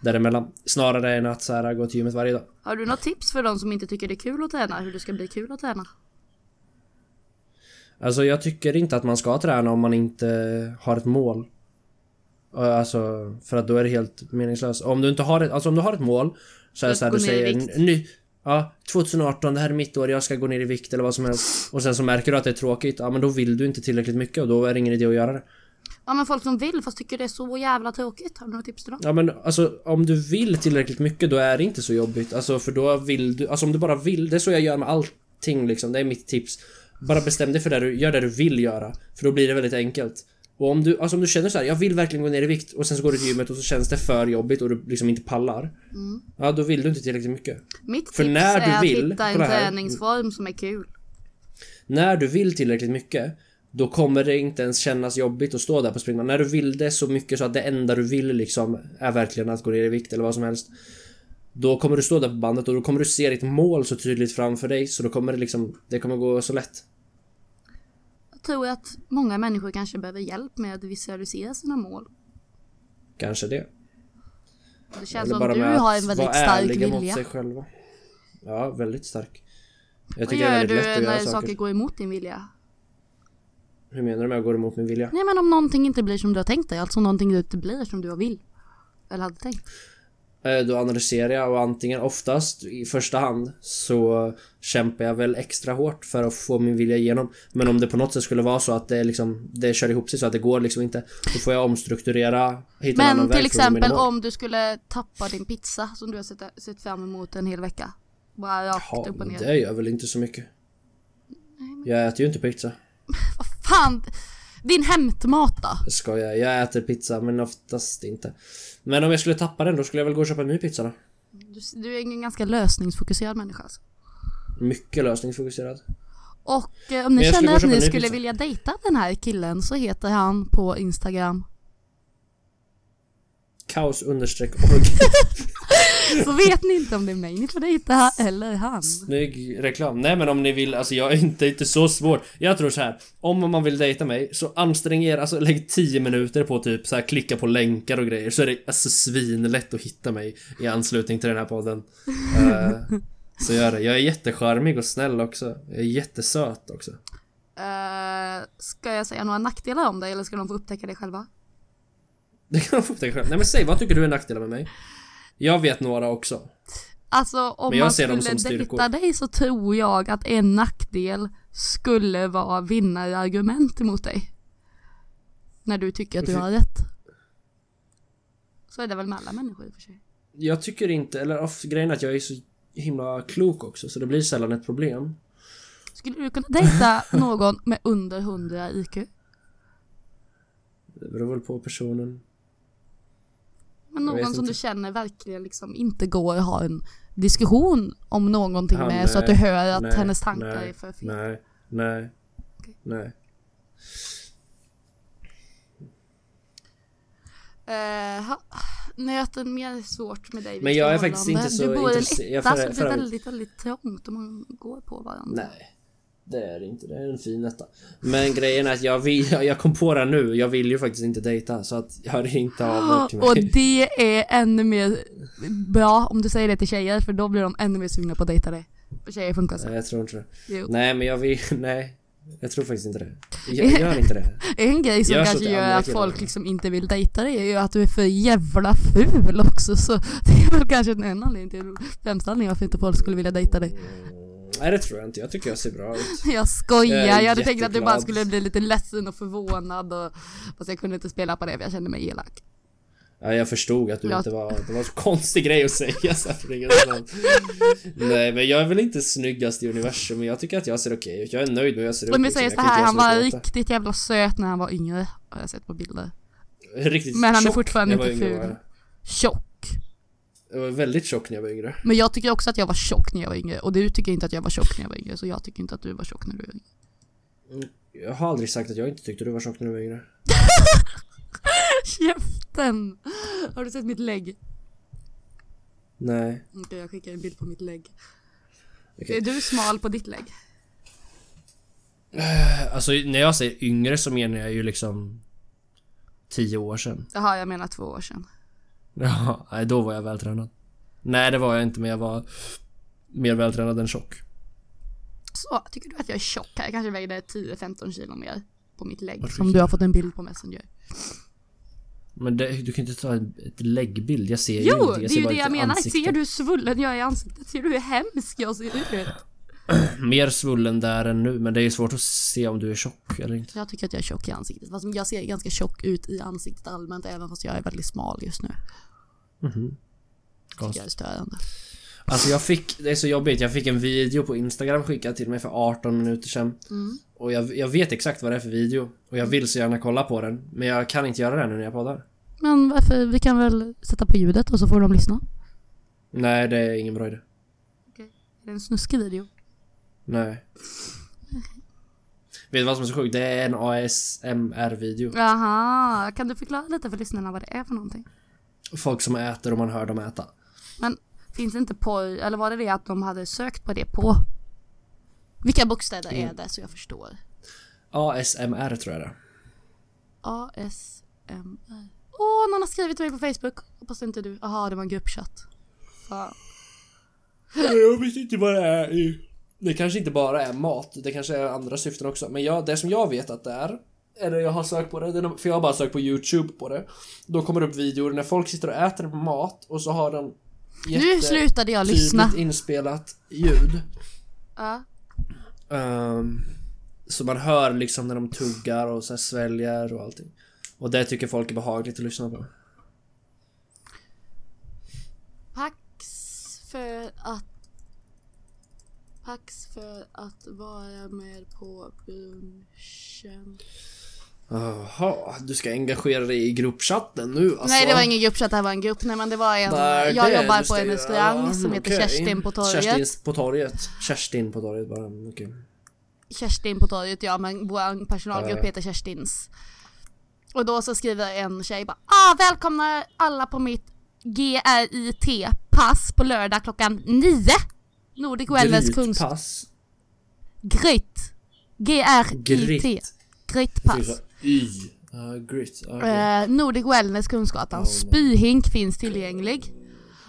Däremellan. Snarare än att så här, gå till gymmet varje dag. Har du något tips för de som inte tycker det är kul att träna? Hur det ska bli kul att träna? Alltså jag tycker inte att man ska träna om man inte har ett mål. Alltså, för att då är det helt meningslöst. Om du inte har ett, alltså om du har ett mål så är det Att så här, gå du säger ny, Ja, 2018, det här är mitt år, jag ska gå ner i vikt eller vad som helst. Och sen så märker du att det är tråkigt, ja men då vill du inte tillräckligt mycket och då är det ingen idé att göra det. Ja men folk som vill fast tycker det är så jävla tråkigt. Har du något tips till dem? Ja men alltså om du vill tillräckligt mycket då är det inte så jobbigt. Alltså för då vill du, alltså om du bara vill, det är så jag gör med allting liksom, det är mitt tips. Bara bestäm dig för det du, gör det du vill göra. För då blir det väldigt enkelt. Och om du, alltså om du känner så här, jag vill verkligen gå ner i vikt och sen så går du till gymmet och så känns det för jobbigt och du liksom inte pallar. Ja då vill du inte tillräckligt mycket. Mitt För tips när du är vill- att hitta en här. träningsform som är kul. När du vill tillräckligt mycket då kommer det inte ens kännas jobbigt att stå där på springmannen. När du vill det så mycket så att det enda du vill liksom är verkligen att gå ner i vikt eller vad som helst. Då kommer du stå där på bandet och då kommer du se ditt mål så tydligt framför dig så då kommer det liksom, det kommer gå så lätt. Jag tror att många människor kanske behöver hjälp med att visualisera sina mål. Kanske det. Det känns Eller som du har en väldigt stark ärliga mot vilja. sig själva. Ja, väldigt stark. Jag Vad tycker det är gör väldigt du lätt att när göra saker. saker. går emot din vilja? Hur menar du med att gå emot min vilja? Nej men om någonting inte blir som du har tänkt dig, alltså någonting inte blir som du vill. Eller hade tänkt. Eh, Då analyserar jag och antingen oftast i första hand så kämpar jag väl extra hårt för att få min vilja igenom. Men om det på något sätt skulle vara så att det liksom det kör ihop sig så att det går liksom inte. Då får jag omstrukturera, hitta en annan Men väg till exempel om du skulle tappa din pizza som du har sett, sett fram emot en hel vecka. Bara rakt Ja, upp och men ner. det gör väl inte så mycket. Jag äter ju inte pizza. <laughs> Vad fan! Din hämtmat då? Jag skojar, jag äter pizza men oftast inte. Men om jag skulle tappa den då skulle jag väl gå och köpa en ny pizza då. Du, du är en ganska lösningsfokuserad människa alltså. Mycket lösningsfokuserad. Och eh, om ni känner att ni skulle pizza. vilja dejta den här killen så heter han på Instagram. Kaos understreck org. <laughs> Så vet ni inte om det är mig ni får dejta eller han. Snygg reklam. Nej men om ni vill, alltså jag är inte, inte så svår. Jag tror så här. Om man vill dejta mig så ansträng er, alltså lägg 10 minuter på typ så här klicka på länkar och grejer så är det alltså svinlätt att hitta mig i anslutning till den här podden. Eh, så gör det. Jag är jättecharmig och snäll också. Jag är jättesöt också. Eh, ska jag säga några nackdelar om dig eller ska de få upptäcka det själva? Det kan man få upptäcka själv. Nej men säg, vad tycker du är nackdelar med mig? Jag vet några också. Alltså om Men jag man ser dem skulle som styrkor. dejta dig så tror jag att en nackdel skulle vara vinnarargument emot dig. När du tycker att du har rätt. Så är det väl med alla människor i och för sig. Jag tycker inte, eller off, grejen är att jag är så himla klok också så det blir sällan ett problem. Skulle du kunna dejta någon med under 100 IQ? Det beror väl på personen. Men någon som inte. du känner verkligen liksom inte går att ha en diskussion om någonting Han med så att du hör att nej, hennes tankar nej, är för fel. Nej, nej, Okej. nej. Uh, ha, nöten mer svårt med dig Men jag är faktiskt inte så Du bor i en intresserad- etta så det blir väldigt, väldigt trångt om man går på varandra. Nej. Det är det inte, det är en fin etta. Men grejen är att jag vill, <laughs> jag kom på det nu, jag vill ju faktiskt inte dejta så att jag hör inte av mig till Och <laughs> det är ännu mer bra om du säger det till tjejer för då blir de ännu mer sugna på att dejta dig. För tjejer funkar så. Nej, jag tror inte det. Jo. Nej men jag vill, <laughs> nej. Jag tror faktiskt inte det. Jag gör inte det. En grej som Gör kanske gör att folk liksom inte vill dejta dig är ju att du är för jävla ful också så det är väl kanske en anledning till främsta anledningen varför inte folk skulle vilja dejta dig. Nej det tror jag inte, jag tycker jag ser bra ut. <laughs> Jag skojar, Jag jag hade tänkt att du bara skulle bli lite ledsen och förvånad och fast jag kunde inte spela på det för jag kände mig elak. Ja, jag förstod att du Ja. inte var... Det var en konstig grej att säga så här. Nej men jag är väl inte snyggast i universum men jag tycker att jag ser okej ut. Jag är nöjd med hur jag ser ut. Om liksom. säger så kan inte här, göra han var riktigt jävla söt när han var yngre. Har jag sett på bilder. Riktigt Men han är fortfarande inte ful. Tjock. Jag var väldigt tjock när jag var yngre. Men jag tycker också att jag var tjock när jag var yngre och du tycker inte att jag var tjock när jag var yngre så jag tycker inte att du var tjock när du var yngre. Jag har aldrig sagt att jag inte tyckte du var tjock när du var yngre. <laughs> Käften! Har du sett mitt lägg? Nej. Okej jag skickar en bild på mitt lägg. Okej. Är du smal på ditt lägg? Alltså när jag säger yngre så menar jag ju liksom 10 år sedan. Jaha jag menar två år sedan. Ja, nej då var jag vältränad. Nej det var jag inte men jag var mer vältränad än tjock. Så, tycker du att jag är tjock här? Jag kanske vägde 10-15 kilo mer på mitt lägg som du har fått en bild på Messenger. Men det, du kan inte ta en ett läggbild, jag ser ju Jo, ingenting. det är ju det jag menar. ansikte. Ser du hur svullen jag är i ansiktet? Ser du hur hemsk jag ser ut? <clears throat> Mer svullen där än nu men det är svårt att se om du är tjock eller inte. Jag tycker att jag är tjock i ansiktet. Fast jag ser ganska tjock ut i ansiktet allmänt även fast jag är väldigt smal just nu. Mhm. Tycker jag är störande. Alltså jag fick, det är så jobbigt, jag fick en video på Instagram skickad till mig för 18 minuter sedan. Mm. Och jag, jag vet exakt vad det är för video. Och jag vill så gärna kolla på den. Men jag kan inte göra det nu när jag poddar. Men varför? Vi kan väl sätta på ljudet och så får de lyssna. Nej, det är ingen bra idé. Är det en snuskig video? Nej. Vet du vad som är så sjukt? Det är en ASMR-video. Jaha, kan du förklara lite för lyssnarna vad det är för någonting? Folk som äter och man hör dem äta. Men finns det inte på, eller var det det att de hade sökt på det på? Vilka bokstäver är det så jag förstår? ASMR tror jag det. ASMR. Åh, någon har skrivit till mig på Facebook. Hoppas inte du. Jaha, det var en gruppchatt. Fan. Jag vet inte vad det är. Det kanske inte bara är mat, det kanske är andra syften också. Men jag, det som jag vet att det är, eller jag har sökt på det, för jag har bara sökt på YouTube på det. Då kommer det upp videor när folk sitter och äter mat och så har de Nu slutade jag lyssna. inspelat ljud. Ja. Ehm, så man hör liksom när de tuggar och så sväljer och allting. Och det tycker folk är behagligt att lyssna på. Pax för att Pax för att vara med på brunchen. Jaha, du ska engagera dig i gruppchatten nu alltså? Nej det var ingen gruppchatt, det här var en grupp. Nej men det var en, Nej, jag det jobbar på en restaurang som heter Okej. Kerstin på torget. Kerstin på torget. Kerstin på torget bara, okej. Kerstin på torget, ja men vår personalgrupp Ja. heter Kerstins. Och då så skriver en tjej bara ah, välkomna alla på mitt GRIT pass på lördag klockan 9. Nordic Wellness Kungs... Grytpass. GRIT. G-R-I-T. Grit. Grit Jag tycker pass. så, Y. Ja, grit. okej. Eh, Nordic Wellness Kungsgatan. Oh. Spyhink finns tillgänglig.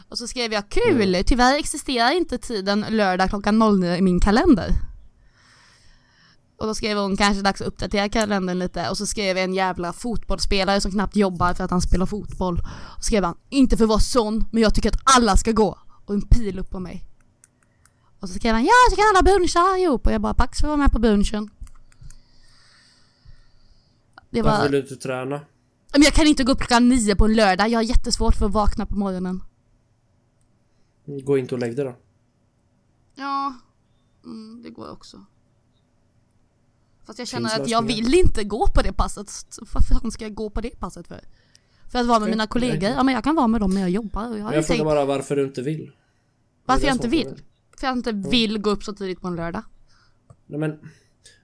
Och så skrev jag kul, tyvärr existerar inte tiden lördag klockan 09 i min kalender. Och då skrev hon kanske dags att uppdatera kalendern lite och så skrev en jävla fotbollsspelare som knappt jobbar för att han spelar fotboll. Och skrev han, inte för att vara sån, men jag tycker att alla ska gå. Och en pil upp på mig. Och så skrev han, ja så kan alla bruncha ihop och jag bara, pax för att vara med på brunchen. Det Varför var... vill du inte träna? Men jag kan inte gå upp klockan nio på en lördag, jag har jättesvårt för att vakna på morgonen. Gå inte och lägg dig då. Ja, mm, det går också. Fast jag känner att jag vill inte gå på det passet. Varför fan ska jag gå på det passet för? För att vara med mina kollegor? Ja men jag kan vara med dem när jag jobbar. Jag Men jag frågar bara varför du inte vill. varför jag inte vill? För jag inte vill gå upp så tidigt på en lördag. Nej men,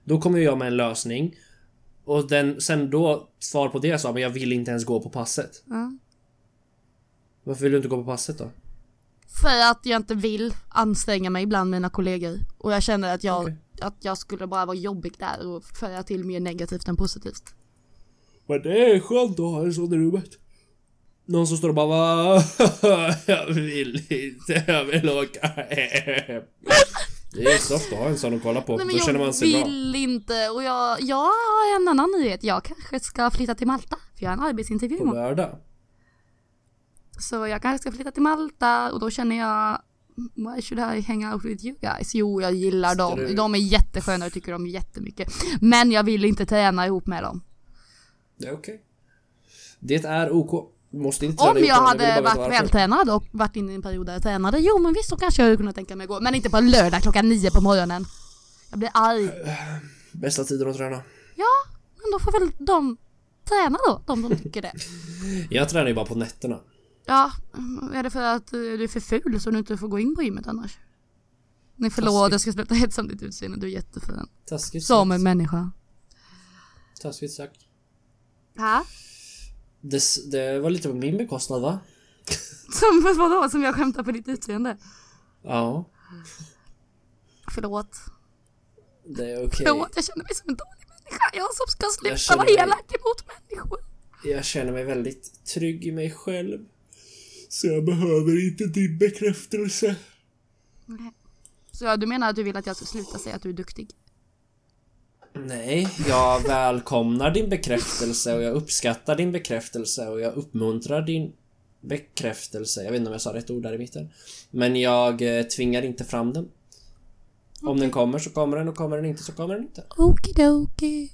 då kommer jag med en lösning. Och den, sen då, svar på det sa men jag vill inte ens gå på passet. Ja. Varför vill du inte gå på passet då? För att jag inte vill anstränga mig bland mina kollegor. Och jag känner att jag, Okej. att jag skulle bara vara jobbig där och föra till mer negativt än positivt. Men det är skönt att ha en sån i rummet. Någon som står och bara va? <laughs> Jag vill inte, jag vill åka hem. Det är soft att ha en sån att kolla på. Nej, Då känner jag man sig bra. vill inte och jag, jag har en annan nyhet. Jag kanske ska flytta till Malta. För jag har en arbetsintervju På imorgon. lördag. Så jag kanske ska flytta till Malta och då känner jag Why should I hang out with you guys? Jo, jag gillar dem. du- De är jättesköna och tycker om jättemycket. Men jag vill inte träna ihop med dem. Det är okej. Det är OK. Måste inte Om jag hade varit varför. vältränad och varit inne i en period där jag tränade, jo men visst så kanske jag hade kunnat tänka mig gå. Men inte på lördag klockan nio på morgonen. Jag blir arg. Bästa tiden att träna. Ja, men då får väl de träna då, de som tycker det. <laughs> Jag tränar ju bara på nätterna. Ja, är det för att eh, du är för ful så du inte får gå in på gymmet annars? Nej förlåt, jag ska sluta hetsa om ditt utseende, du är jättefin. Taskigt Som en människa. Taskigt sagt. Ha? Det, det var lite på min bekostnad va? Som <laughs> vadå? Som jag skämtar på ditt utseende? Ja. Förlåt. Det är okej. Förlåt, jag känner mig som en dålig människa. Jag som ska sluta vara mig- elak emot människor. Jag känner mig väldigt trygg i mig själv. Så jag behöver inte din bekräftelse. Så ja, du menar att du vill att jag ska sluta säga att du är duktig? Nej, jag välkomnar din bekräftelse och jag uppskattar din bekräftelse och jag uppmuntrar din bekräftelse. Jag vet inte om jag sa rätt ord där i mitten. Men jag eh, tvingar inte fram den. Om den kommer så kommer den och kommer den inte så kommer den inte. Okidoki.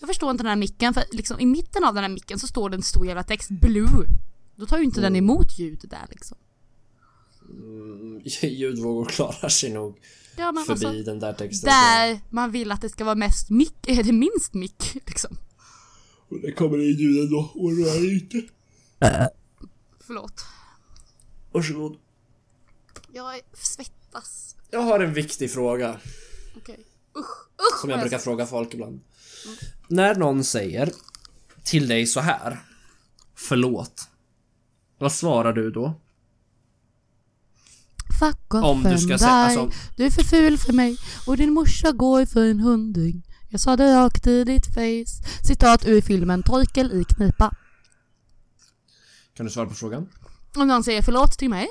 Jag förstår inte den här micken för liksom i mitten av den här micken så står det en stor jävla text blue. Då tar ju inte den emot ljud där liksom. Mm, <laughs> ljudvågor klarar sig nog Ja men förbi alltså. den där texten. Där man vill att det ska vara mest mick, <laughs> är det minst mick liksom. Och det kommer in ljud ändå och det är inte. Förlåt. Varsågod. Jag svettas. Jag har en viktig fråga. Okej. Usch, usch Som jag brukar fråga folk ibland. När någon säger till dig så här. Förlåt. Vad svarar du då? Fuck off Om du ska säga... Alltså, Du är för ful för mig och din morsa går för en hundring. Jag sa det rakt i ditt face. Citat ur filmen Torkel i knipa. kan du svara på frågan? Om någon säger förlåt till mig.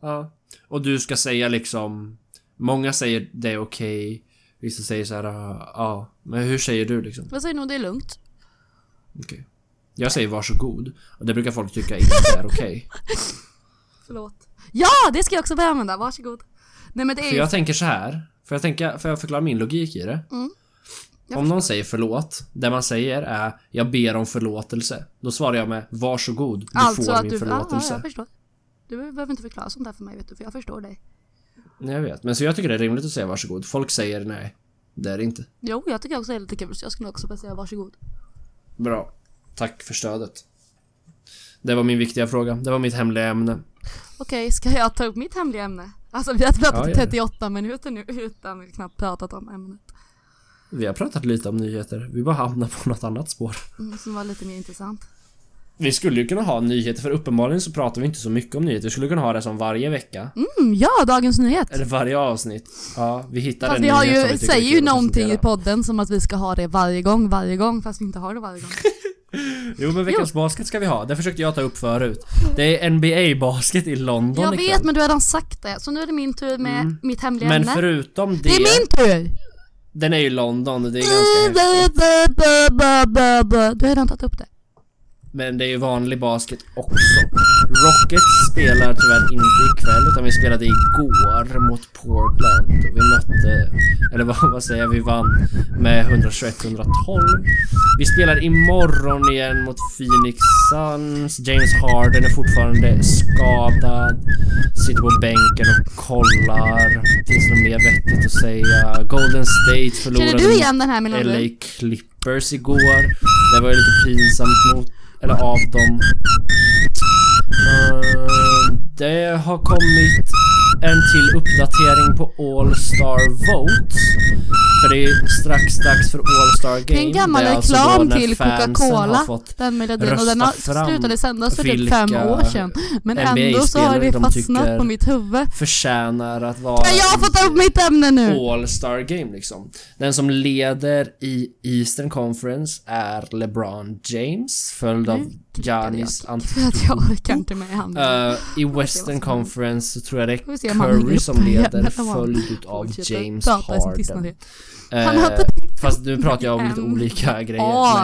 Ja. Och du ska säga liksom... Många säger det är okej. Vissa säger så här, "Ah, ja. Men hur säger du liksom? Jag säger nog det är lugnt. Okej. Jag säger varsågod. Och det brukar folk tycka inte är okej. <laughs> Förlåt. Ja, det ska jag också börja använda. Varsågod. Nej men det är För ju... jag tänker så här. Får jag, tänka, får jag förklara min logik i det? Mm. Jag Om någon säger förlåt, det man säger är jag ber om förlåtelse. Då svarar jag med varsågod, du alltså får att min du... Ja, ja, förlåtelse. jag förstår. Du behöver inte förklara sånt där för mig vet du, för jag förstår dig. Nej, jag vet, men så jag tycker det är rimligt att säga varsågod. Folk säger nej, det är det inte. Jo, jag tycker också det är lite kul så jag skulle också börja säga varsågod. Bra. Tack för stödet. Det var min viktiga fråga. Det var mitt hemliga ämne. Okej, ska jag ta upp mitt hemliga ämne? Alltså vi har pratat Ja, i gör det. 38 minuter nu utan knappt pratat om ämnet. Vi har pratat lite om nyheter. Vi bara hamnar på något annat spår. Mm, som var lite mer intressant. Vi skulle ju kunna ha nyheter, för uppenbarligen så pratar vi inte så mycket om nyheter. Vi skulle kunna ha det som varje vecka. Mm, ja, Dagens Nyhet! Eller varje avsnitt. Ja, vi hittar Fast en vi har nyhet som ju, vi tycker är säger ju någonting i podden som att vi ska ha det varje gång, varje gång, fast vi inte har det varje gång. <laughs> Jo men veckans basket ska vi ha, det försökte jag ta upp förut. Det är NBA-basket i London Jag ikväll. vet men du har redan sagt det, så nu är det min tur med Mm. mitt hemliga Men ämne. förutom det, Det är min tur! den är ju i London det är ganska häftigt. Du har redan tagit upp det. Men det är ju vanlig basket också. Rockets spelar tyvärr inte ikväll utan vi spelade igår mot Portland och vi mötte, eller vad, vad säger jag, vi vann med 121-112. Vi spelar imorgon igen mot Phoenix Suns. James Harden är fortfarande skadad. Sitter på bänken och kollar. Finns det något mer vettigt att säga? Golden State förlorade Känner du igen den här melodin? LA Clippers igår. Det var ju lite pinsamt mot, eller av dem. Uh, det har kommit en till uppdatering på All Star Vote. För det är strax dags för All Star Game. Det är en gammal alltså reklam när till Coca-Cola. har fått Den melodin och den har slutade sändas för typ fem år sedan. Men ändå så har det de fastnat tycker på mitt huvud. förtjänar att vara jag få ta upp mitt ämne nu? All Star Game liksom. Den som leder i Eastern Conference är LeBron James, följd av Giannis För att jag orkar inte med han. Uh, I vad Western Conference så tror jag det är Curry som leder följd av James i Harden. Han har Eh, fast nu pratar jag om lite olika grejer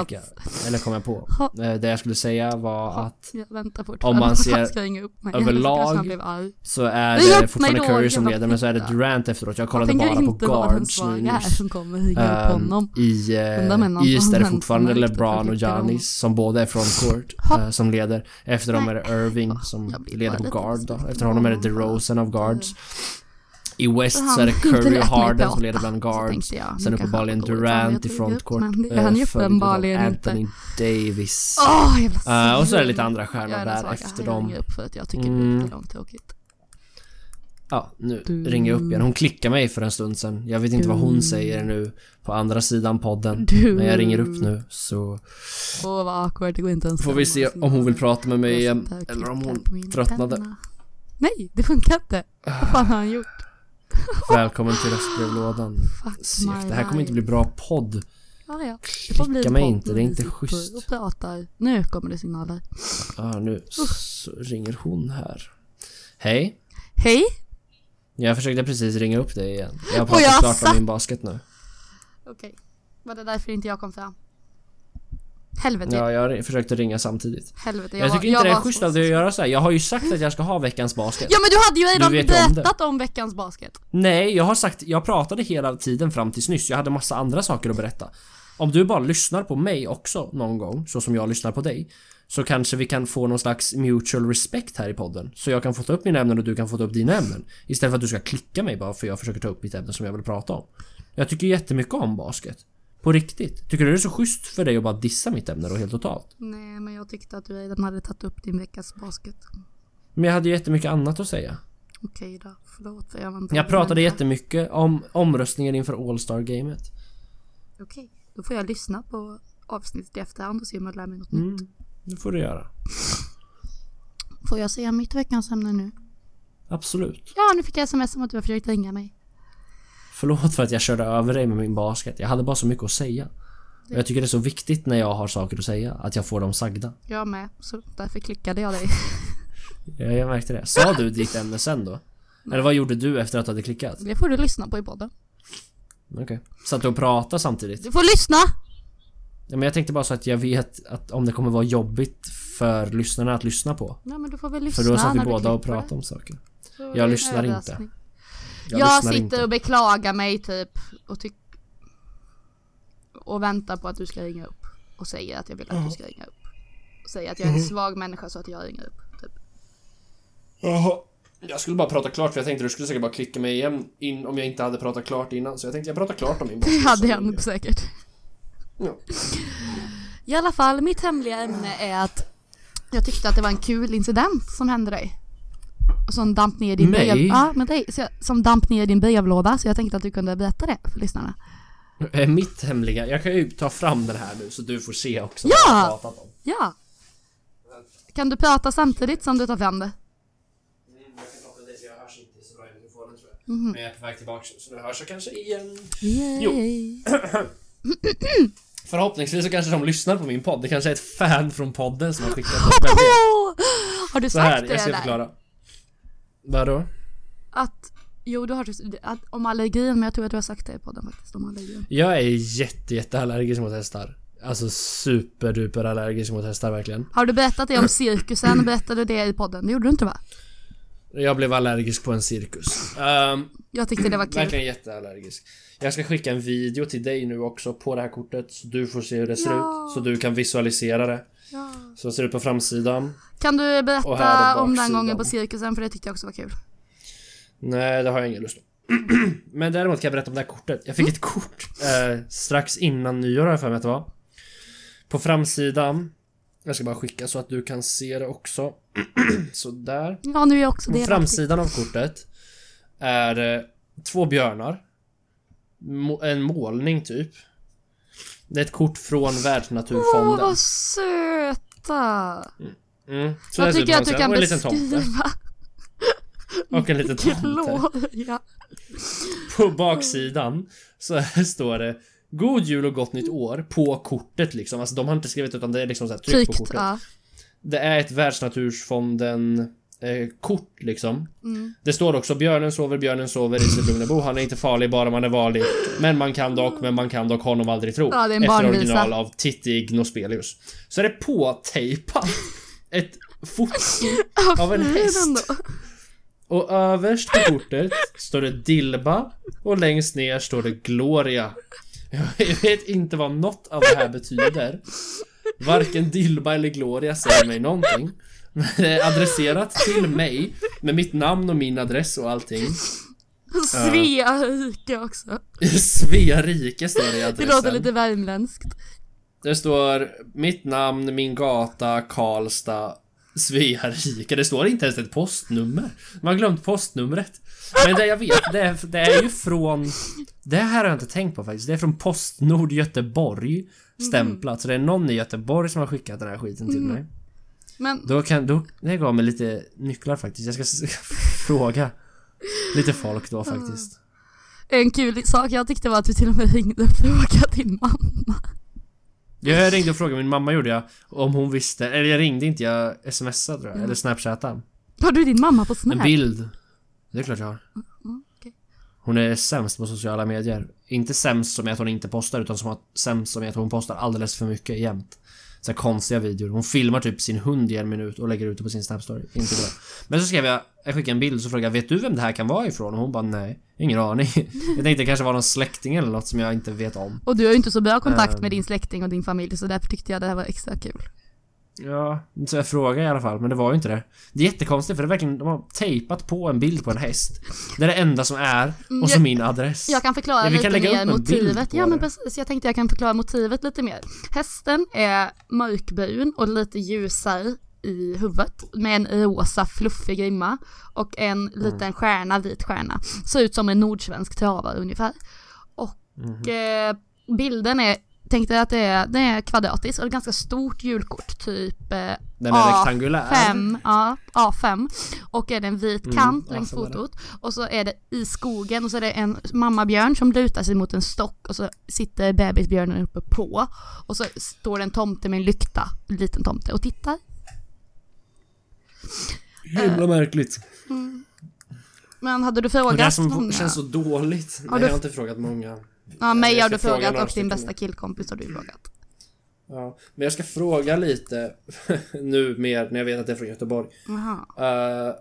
jag. Eller kom jag på. Eh, Det jag skulle säga var att Om man <laughs> ser överlag så är det fortfarande Curry som leder men så är det. Durant efteråt. Jag kollade bara på guards nu nyss. honom. I East är det fortfarande LeBron och. Giannis som båda är från court eh, som leder. Efter dem är det Irving som leder på guard då. Efter honom är det. DeRozan av guards. I West så är det Curry och Harden som leder bland guards. jag, Sen uppenbarligen Durant jag i frontcourt. det är han ju eh, uppenbarligen Anthony inte. Davis. Åh, jävla Eh, och så är det lite andra Jag stjärnor där efter Jag dem. ringer upp för att jag tycker det Mm. är långtråkigt. Ja, nu Du- ringer jag upp igen. Hon klickade mig för en stund sedan. Jag vet inte vad hon Du- säger nu på andra sidan podden. Du- Men jag ringer upp nu så Åh vad awkward, det går inte ens får vi se om hon vill prata med mig Jag igen. Eller om klickar hon tröttnade. penna. Nej, det funkar inte. Vad fan har han gjort? <laughs> Välkommen till röstbrevlådan. Fuck Det här kommer inte bli bra podd. Ja, ja. Klicka mig inte, det är inte schysst. Och pratar. Nu kommer det signaler. Ja, nu så ringer hon här. Hej. Hej! Jag försökte precis ringa upp dig igen. Jag har pratat klart om min basket nu. Okej. Var det därför inte jag kom fram? Helvete. Ja, jag försökte ringa samtidigt. Helvete. Jag, var- tycker inte det är var schysst av dig att göra så här. Jag har ju sagt att jag ska ha veckans basket. Ja men du hade ju redan ju om berättat om veckans basket. Nej, jag har sagt, jag pratade hela tiden fram tills nyss. Jag hade massa andra saker att berätta. Om du bara lyssnar på mig också någon gång, så som jag lyssnar på dig, så kanske vi kan få någon slags mutual respect här i podden. Så jag kan få ta upp mina ämnen och du kan få ta upp dina ämnen. Istället för att du ska klicka mig bara för jag försöker ta upp mitt ämne som jag vill prata om. Jag tycker jättemycket om basket. På riktigt. Tycker du det är så schysst för dig att bara dissa mitt ämne då helt totalt? Nej men jag tyckte att du redan hade tagit upp din veckas basket. Men jag hade jättemycket annat att säga. Okej då, förlåt för jag var inte Jag pratade jättemycket om omröstningen inför All Star gamet Okej, då får jag lyssna på avsnittet i efterhand och se om jag lär mig något nytt. Mm, det får du göra. Får jag säga mitt veckans ämne nu? Absolut. Ja, nu fick jag sms om att du har försökt ringa mig. Förlåt för att jag körde över dig med min basket. Jag hade bara så mycket att säga. Och jag tycker det är så viktigt när jag har saker att säga, att jag får dem sagda. Jag med, så därför klickade jag dig. <laughs> Ja, jag märkte det. Sa du ditt ämne sen då? Eller vad gjorde du efter att du hade klickat? Det får du lyssna på i podden. Okej. Satt du och pratade samtidigt? Du får lyssna! Ja, men jag tänkte bara så att jag vet att om det kommer vara jobbigt för lyssnarna att lyssna på. Ja men du får väl lyssna För då satt vi när du båda och pratade om saker. Så Jag lyssnar inte. Jag, Jag, sitter inte. och beklagar mig typ och tyck och väntar på att du ska ringa upp och säger att jag vill att du ska ringa upp. Och säger att jag är en svag människa så att jag ringer upp. Typ. Jaha. Jag skulle bara prata klart för jag tänkte du skulle säkert bara klicka mig igen in, om jag inte hade pratat klart innan. Så jag tänkte jag pratar klart om min <laughs> Det hade jag nog säkert. Ja. I alla fall, mitt hemliga ämne är att jag tyckte att det var en kul incident som hände dig. Som damp ner din Mig? Ja, med dig. Så jag, som damp ner din brevlåda. Så jag tänkte att du kunde berätta det för lyssnarna. Eh, Mitt hemliga, jag kan ju ta fram den här nu så du får se också Ja! vad jag har pratat om. Ja! Kan du prata samtidigt som du tar fram det? Jag. Men jag är på väg tillbaka så nu hörs jag kanske igen. Yay. <clears throat> Förhoppningsvis så kanske de lyssnar på min podd. Det kanske är ett fan från podden som har skickat <laughs> ett! Har du Så sagt här, det jag ska där? förklara. Vadå? Att, jo du har att, om allergin, men jag tror att du har sagt det i podden faktiskt, om allergin. Jag är jätte, jätte allergisk mot hästar. Alltså superduper allergisk mot hästar verkligen. Har du berättat det om cirkusen? Berättade du det i podden? Det gjorde du inte va? Jag blev allergisk på en cirkus. Ehm, Jag tyckte det var kul. verkligen jätteallergisk. Jag ska skicka en video till dig nu också på det här kortet så du får se hur det ser Ja. ut. Så du kan visualisera det. Ja. Så det ser ut på framsidan. Kan du berätta om den gången på cirkusen? För det tyckte jag också var kul. Nej, det har jag ingen lust med. <clears throat> Men däremot kan jag berätta om det här kortet. Jag fick ett kort eh, strax innan nyår har jag för mig att det var. På framsidan. Jag ska bara skicka så att du kan se det också. <clears throat> Sådär. Ja, nu är jag också På delaktig. framsidan av kortet är det två björnar. Mo- en målning typ. Det är ett kort från Åh, Världsnaturfonden. vad söta! Mm, så det Jag tycker att du kan beskriva Och en liten tomte. <laughs> Gloria. På baksidan så står det God jul och gott nytt år på kortet liksom. Alltså de har inte skrivit utan det är liksom så här tryckt på kortet. ja. Det är ett Världsnaturfonden eh, kort liksom. Mm. Det står också björnen sover, björnen sover i sitt lugna bo. Han är inte farlig bara man är varlig. Men man kan dock, men man kan dock honom aldrig tro. Ja, det är en Efter barnvisa. original av Titti Gnospelius. Så är det påtejpat ett foto <laughs> av en häst. Och överst på kortet står det Dilba och längst ner står det Gloria. Jag vet inte vad något av det här betyder. Varken Dilba eller Gloria säger mig någonting. Det <laughs> adresserat till mig med mitt namn och min adress och allting. <laughs> Svea rike också. <laughs> Svea rike står det i Det adressen. låter lite värmländskt. Det står mitt namn, min gata, Karlstad, Svea rike. Det står inte ens ett postnummer. Man har glömt postnumret. Men det jag vet, det är, det är ju från... Det här har jag inte tänkt på faktiskt. Det är från Postnord Göteborg. Stämplat. Så det är någon i Göteborg som har skickat den här skiten till mig. Men Då kan... Då, det gav mig lite nycklar faktiskt. Jag ska <laughs> fråga lite folk då faktiskt. en kul sak jag tyckte var att du till och med ringde och frågade din mamma. Jag ringde och frågade min mamma gjorde jag om hon visste, eller jag ringde inte, jag smsade tror jag, eller snapchatade. Har du din mamma på En Snap? bild. Det är klart jag har. Mm, okej. Hon är sämst på sociala medier. Inte sämst som i att hon inte postar utan som att, sämst som i att hon postar alldeles för mycket jämt. Så konstiga videor. Hon filmar typ sin hund i en minut och lägger ut det på sin Snap-story. Inte bra. Men så skrev jag, jag skickade en bild så frågade jag Vet du vem det här kan vara ifrån? Och hon bara nej, ingen aning. <laughs> Jag tänkte det kanske var någon släkting eller något som jag inte vet om. Och du har ju inte så bra kontakt Ehm. med din släkting och din familj så därför tyckte jag det här var extra kul. Ja, så jag frågade i alla fall, men det var ju inte det. Det är jättekonstigt för det är verkligen, de har tejpat på en bild på en häst. Det är det enda som är, och så min adress. Jag kan förklara Ja, vi kan lite lägga mer motivet. Ja men precis, jag tänkte jag kan förklara motivet lite mer. Hästen är mörkbrun och lite ljusare i huvudet med en rosa fluffig grimma och en Mm. liten stjärna, vit stjärna. Ser ut som en nordsvensk travare ungefär. Och Mhm. eh, bilden är, tänkte att det är, det är kvadratisk och ett ganska stort julkort, typ eh, Den är A5, rektangulär. ja, A5 och är det en vit Mm, kant ja, längs det. fotot och så är det i skogen och så är det en mammabjörn som lutar sig mot en stock och så sitter bebisbjörnen uppe på och så står det en tomte med en lykta, en liten tomte och tittar. Himla märkligt. Men hade du Och det här frågat som många? känns så dåligt. Har Nej, du- jag har inte frågat många. Ja, mig har du fråga frågat och din bästa killkompis har du frågat. Ja, men jag ska fråga lite <laughs> nu mer när jag vet att det är från Göteborg. Eh,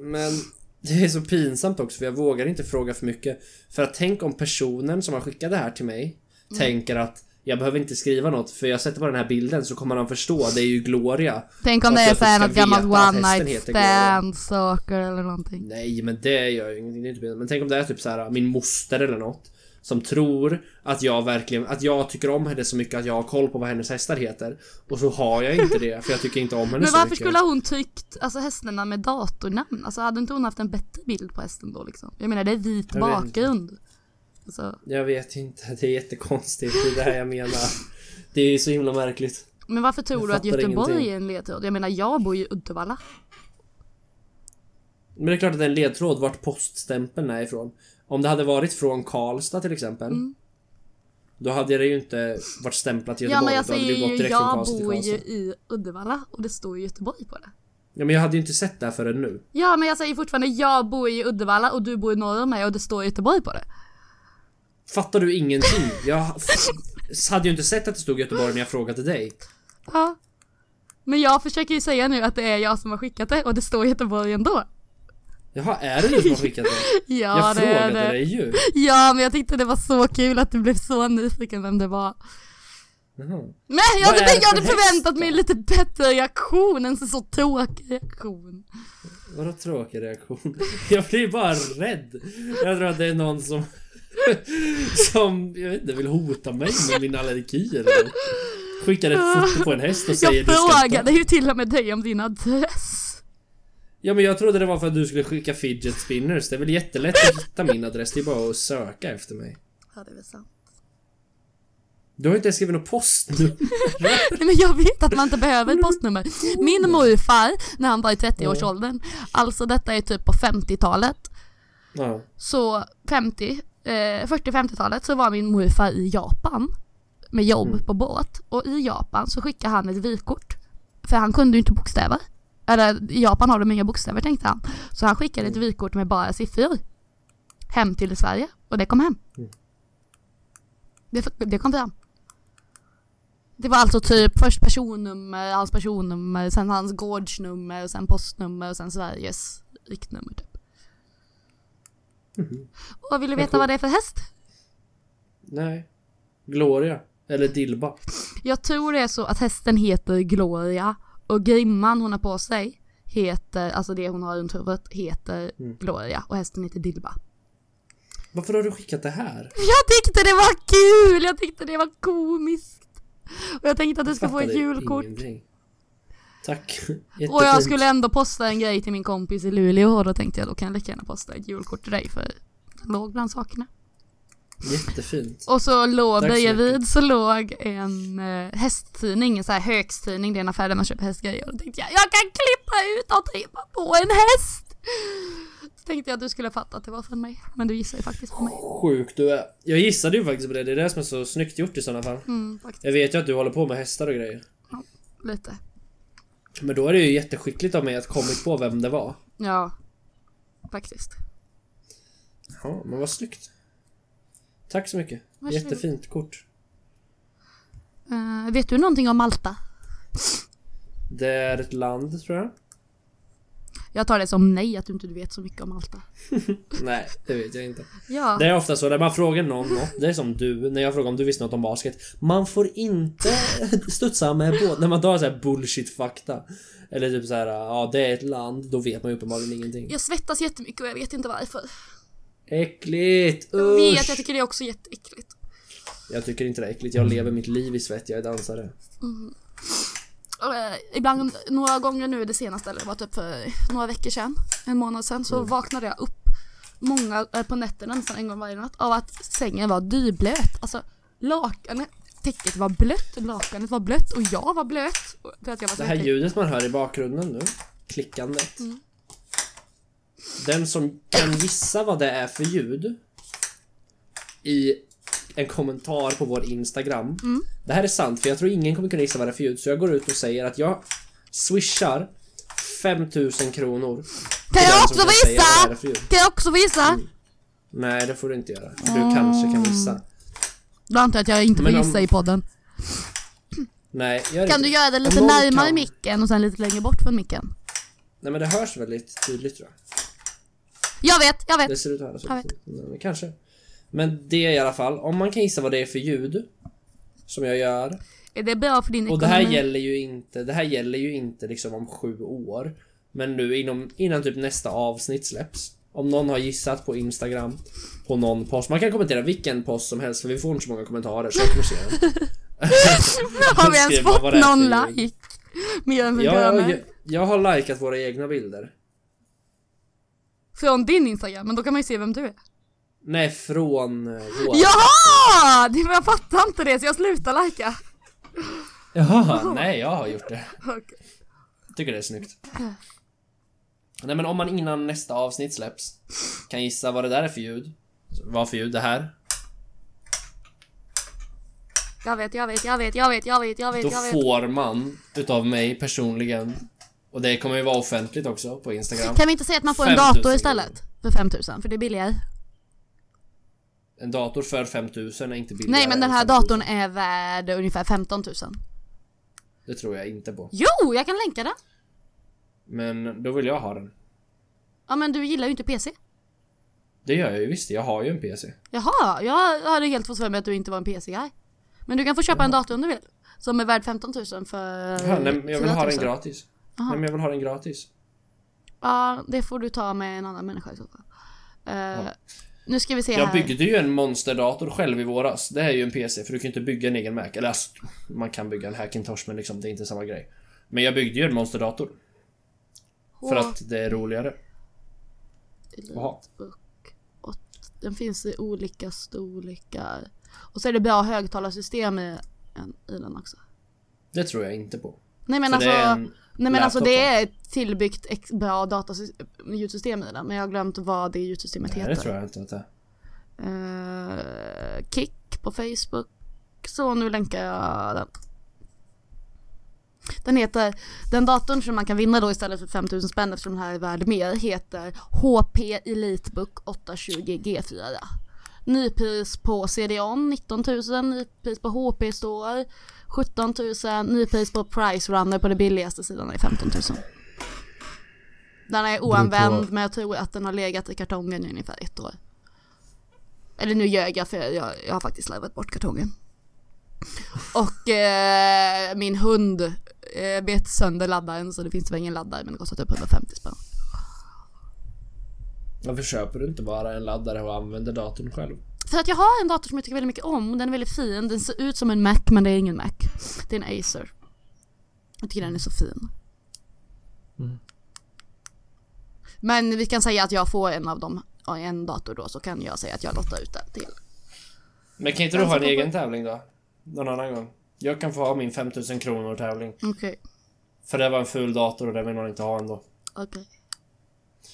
men det är så pinsamt också för jag vågar inte fråga för mycket. För att tänk om personen som har skickat det här till mig Mm. tänker att jag behöver inte skriva något för jag sätter på den här bilden så kommer han förstå. Det är ju Gloria. Tänk om Och det är såhär något gammalt one night stand saker eller någonting. Nej men det gör ju ingenting. Men tänk om det är typ så här min moster eller något. Som tror att jag verkligen, att jag tycker om henne så mycket att jag har koll på vad hennes hästar heter. Och så har jag inte det för jag tycker inte om <laughs> henne Men så varför mycket. skulle hon tryckt alltså hästarna med datornamn? Alltså hade inte hon haft en bättre bild på hästen då liksom? Jag menar det är vit Jag bakgrund. Alltså, Jag vet inte, <laughs> det är jättekonstigt. Det är det här jag menar. Det är ju så himla märkligt. men varför tror Jag du att Göteborg ingenting. är en ledtråd? Jag menar jag bor ju i Uddevalla. Men det är klart att det är en ledtråd vart poststämpeln är ifrån. Om det hade varit från Karlstad till exempel. Då hade det ju inte varit stämplat i Mm. Ja Göteborg. men jag hade det säger ju jag till bor ju i Uddevalla och det står ju Göteborg på det. Ja men jag hade ju inte sett det här förrän nu. Ja men jag säger fortfarande jag bor i Uddevalla och du bor i norr om mig och det står Göteborg på det. Fattar du ingenting? Jag <laughs> hade ju inte sett att det stod Göteborg när jag frågade dig. Ja. Men jag försöker ju säga nu att det är jag som har skickat det och det står Göteborg ändå. Jaha, är det du som har skickat det? <laughs> Ja jag det frågade det. dig ju. Ja men jag tyckte det var så kul att du blev så nyfiken vem det var. Jaha. Men jag hade, jag hade förväntat då? mig en lite bättre reaktion än så, tråkig reaktion. Vadå tråkig reaktion? <laughs> Jag blir bara rädd. Jag tror att det är någon som... <laughs> Som, jag vet inte, vill hota mig med min allergi eller något. Skickar ett foto på en häst och säger Jag frågade ju till och med dig om din adress. Ja men jag trodde det var för att du skulle skicka fidget spinners. Det är väl jättelätt att hitta min adress. Det är bara att söka efter mig. Ja, det är väl sant. Du har inte ens skrivit något postnummer. <laughs> Nej men jag vet att man inte behöver ett postnummer. Min morfar, när han var i 30-årsåldern, alltså detta är typ på 50-talet, Ja. så 50, eh, 40-50-talet så var min morfar i Japan med jobb Mm. på båt och i Japan så skickade han ett vykort för han kunde ju inte bokstäver. Eller i Japan har de inga bokstäver tänkte han. Så han skickade Mm. ett vykort med bara siffror hem till Sverige och det kom hem. Mm. Det, det kom fram. Det var alltså typ först personnummer, hans personnummer, sen hans gårdsnummer, sen postnummer och sen Sveriges riktnummer typ. Mhm. Och vill du veta vad det är för häst? Nej. Gloria. Eller Dilba. Jag tror det är så att hästen heter Gloria och grimman hon har på sig heter, alltså det hon har runt huvudet heter Mm. Gloria och hästen heter Dilba. Varför har du skickat det här? <laughs> Jag tyckte det var kul! Jag tyckte det var komiskt. Och jag tänkte att du ska få ett julkort. ingenting. Tack. <laughs> Och jag Jättefint. skulle ändå posta en grej till min kompis i Luleå och då tänkte jag då kan jag lika gärna posta ett julkort till dig för den låg bland sakerna. Jättefint. Och så låg så bredvid så låg en eh, hästtidning, en sån här högstidning, det är en affär där man köper hästgrejer. Och då tänkte jag, jag kan klippa ut och trimma på en häst! Så tänkte jag att du skulle fatta att det var från mig, men du gissar ju faktiskt på mig. Sjuk du är. Jag gissade ju faktiskt på det. Det är det som är så snyggt gjort i sådana fall. Mm. Jag vet ju att du håller på med hästar och grejer. Lite. Men då är det ju jätteskickligt av mig att kommit på vem det var. Ja. Faktiskt. Ja, men vad snyggt. Tack så mycket. Varsågod. Jättefint kort. Eh, vet du någonting om Malta? Det är ett land, tror jag. Jag tar det som nej att du inte vet så mycket om Malta. <laughs> Nej, det vet jag inte. Ja. Det är ofta så när man frågar någon något. Det är som du, när jag frågar om du visste något om basket. Man får inte <laughs> studsa med båt. När man tar så här bullshit fakta. Eller typ så här, ja det är ett land. Då vet man ju uppenbarligen ingenting. Jag svettas jättemycket och jag vet inte varför. Äckligt! Jag vet, Usch! jag tycker det är också jätteäckligt. Jag tycker inte det är äckligt. Jag lever mitt liv i svett. Jag är dansare. Eh, ibland, några gånger nu det senaste, eller det var typ för några veckor sedan, en månad sedan, så vaknade jag upp många eh, på nätterna, nästan en gång varje natt, av att sängen var dyblöt. Alltså lakanet, täcket var blött, lakanet var blött och jag var blöt. För att jag var Det här ljudet man hör i bakgrunden nu. Klickandet. Mm. Den som kan gissa vad det är för ljud. I en kommentar på vår Instagram. Mm. Det här är sant för jag tror ingen kommer kunna gissa vad det är för ljud. Så jag går ut och säger att jag swishar 5000 kronor. Kan jag också få gissa? Kan jag också få gissa? Mm. Nej det får du inte göra. Du kanske kan gissa. Då antar jag att jag inte får om- gissa i podden. Nej, gör Kan inte du göra det lite närmare kan- micken och sen lite längre bort från micken? Nej men det hörs väldigt tydligt tror jag. Jag vet, jag vet! Det ser ut höra så. Jag vet. Men Kanske. Men det i alla fall, om man kan gissa vad det är för ljud. Som jag gör. Är det bra för din Och det här ekonomi? gäller ju inte, det här gäller ju inte liksom om sju år. Men nu inom, innan typ nästa avsnitt släpps. Om någon har gissat på Instagram på någon post. Man kan kommentera vilken post som helst för vi får inte så många kommentarer så jag kommer se den. <laughs> Har vi ens fått någon like? Mer än Jag, jag, jag har likat våra egna bilder. Från din Instagram, men då kan man ju se vem du är. Nej, från eh, våra. Jaha! Det, jag fattar inte det så jag slutar lajka. Jaha, <laughs> nej jag har gjort det. Okej. Tycker det är snyggt. Nej men om man innan nästa avsnitt släpps kan gissa vad det där är för ljud. Vad för ljud det här? Jag vet, jag vet, jag vet, jag vet, jag vet, jag vet, Då jag vet. får man utav mig personligen och det kommer ju vara offentligt också på Instagram. Kan vi inte säga att man får en 5000 dator istället? För 5000, för det är billigare. En dator för 5000 är inte billigare Nej men den här 5000. datorn är värd ungefär 15 000. Det tror jag inte på. Jo, jag kan länka den! Men då vill jag ha den. Ja men du gillar ju inte PC. Det gör jag ju visst, jag har ju en PC. Jaha, jag hade helt fått för mig att du inte var en PC-guy. Men du kan få köpa en dator om du vill. Som är värd 15 000 för Jaha, nej, jag vill 4 ha 000. den gratis. Jaha. Nej men jag vill ha den gratis. Ja, det får du ta med en annan människa i så fall. Eh, Nu ska vi se Jag här. byggde ju en monsterdator själv i våras. Det här är ju en PC för du kan ju inte bygga en egen Mac. Eller alltså, man kan bygga en Hackintosh men liksom det är inte samma grej. Men jag byggde ju en monsterdator. För att det är roligare. Jaha. Elitebook 8. Den finns i olika storlekar. Och så är det bra högtalarsystem i, i den också. Det tror jag inte på. Nej men För alltså, en nej, men alltså det är ett tillbyggt ex- bra datasys- ljudsystem i den. Men jag har glömt vad det ljudsystemet Nej, heter. det tror jag inte att det är. Eh, Kick på Facebook. Så nu länkar jag den. Den heter, den datorn som man kan vinna då istället för 5000 spänn eftersom den här är värd mer heter HP Elitebook 820 G4. Nypris på CDON 19 000, nypris på HP Store 17 000, nypris på Price Runner på det billigaste sidan är 15 000. Den är oanvänd men jag tror att den har legat i kartongen i ungefär ett år. Eller nu ljög jag för jag, jag har faktiskt slarvat bort kartongen. Och eh, min hund eh, bet sönder laddaren så det finns väl ingen laddare men det kostar typ 150 spänn. Varför köper du inte bara en laddare och använder datorn själv? För att jag har en dator som jag tycker väldigt mycket om. Den är väldigt fin. Den ser ut som en Mac men det är ingen Mac. Det är en Acer. Jag tycker den är så fin. Mm. Men vi kan säga att jag får en av dem, en dator då så kan jag säga att jag lottar ut den till. Men kan inte du Den ha en egen tävling då? Någon annan gång? Jag kan få ha min 5000 kronor tävling. Okej, För det var en ful dator och det vill man inte ha ändå. okej.